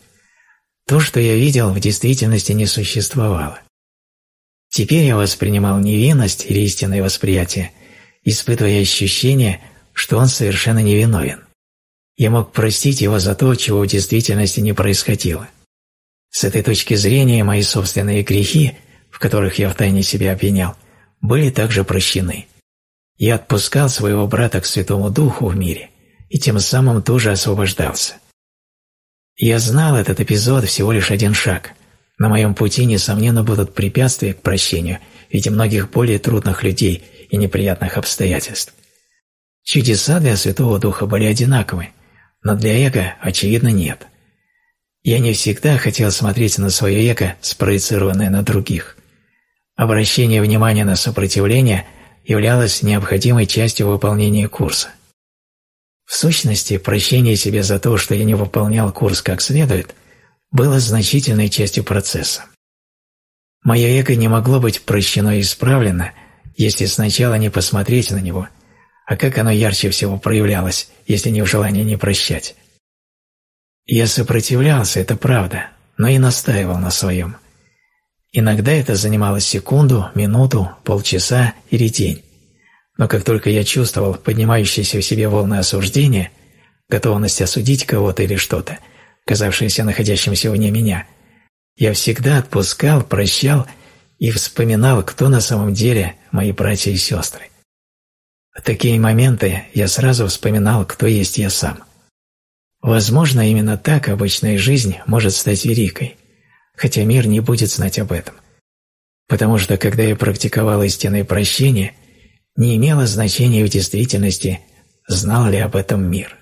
То, что я видел, в действительности не существовало. Теперь я воспринимал невинность или истинное восприятие, испытывая ощущение, что он совершенно невиновен. Я мог простить его за то, чего в действительности не происходило. С этой точки зрения мои собственные грехи, в которых я втайне себя обвинял, были также прощены. Я отпускал своего брата к Святому Духу в мире и тем самым тоже освобождался. Я знал этот эпизод всего лишь один шаг. На моем пути, несомненно, будут препятствия к прощению в виде многих более трудных людей и неприятных обстоятельств. Чудеса для Святого Духа были одинаковы, но для эго, очевидно, нет. Я не всегда хотел смотреть на свое эго, спроецированное на других. Обращение внимания на сопротивление являлось необходимой частью выполнения курса. В сущности, прощение себе за то, что я не выполнял курс как следует, было значительной частью процесса. Мое эго не могло быть прощено и исправлено, если сначала не посмотреть на него, а как оно ярче всего проявлялось, если не в желании не прощать. Я сопротивлялся, это правда, но и настаивал на своем. Иногда это занимало секунду, минуту, полчаса или день. Но как только я чувствовал поднимающиеся в себе волны осуждения, готовность осудить кого-то или что-то, казавшееся находящимся вне меня, я всегда отпускал, прощал и вспоминал, кто на самом деле мои братья и сестры. В такие моменты я сразу вспоминал, кто есть я сам. Возможно, именно так обычная жизнь может стать великой, хотя мир не будет знать об этом. Потому что, когда я практиковал истинное прощение – не имело значения в действительности, знал ли об этом мир.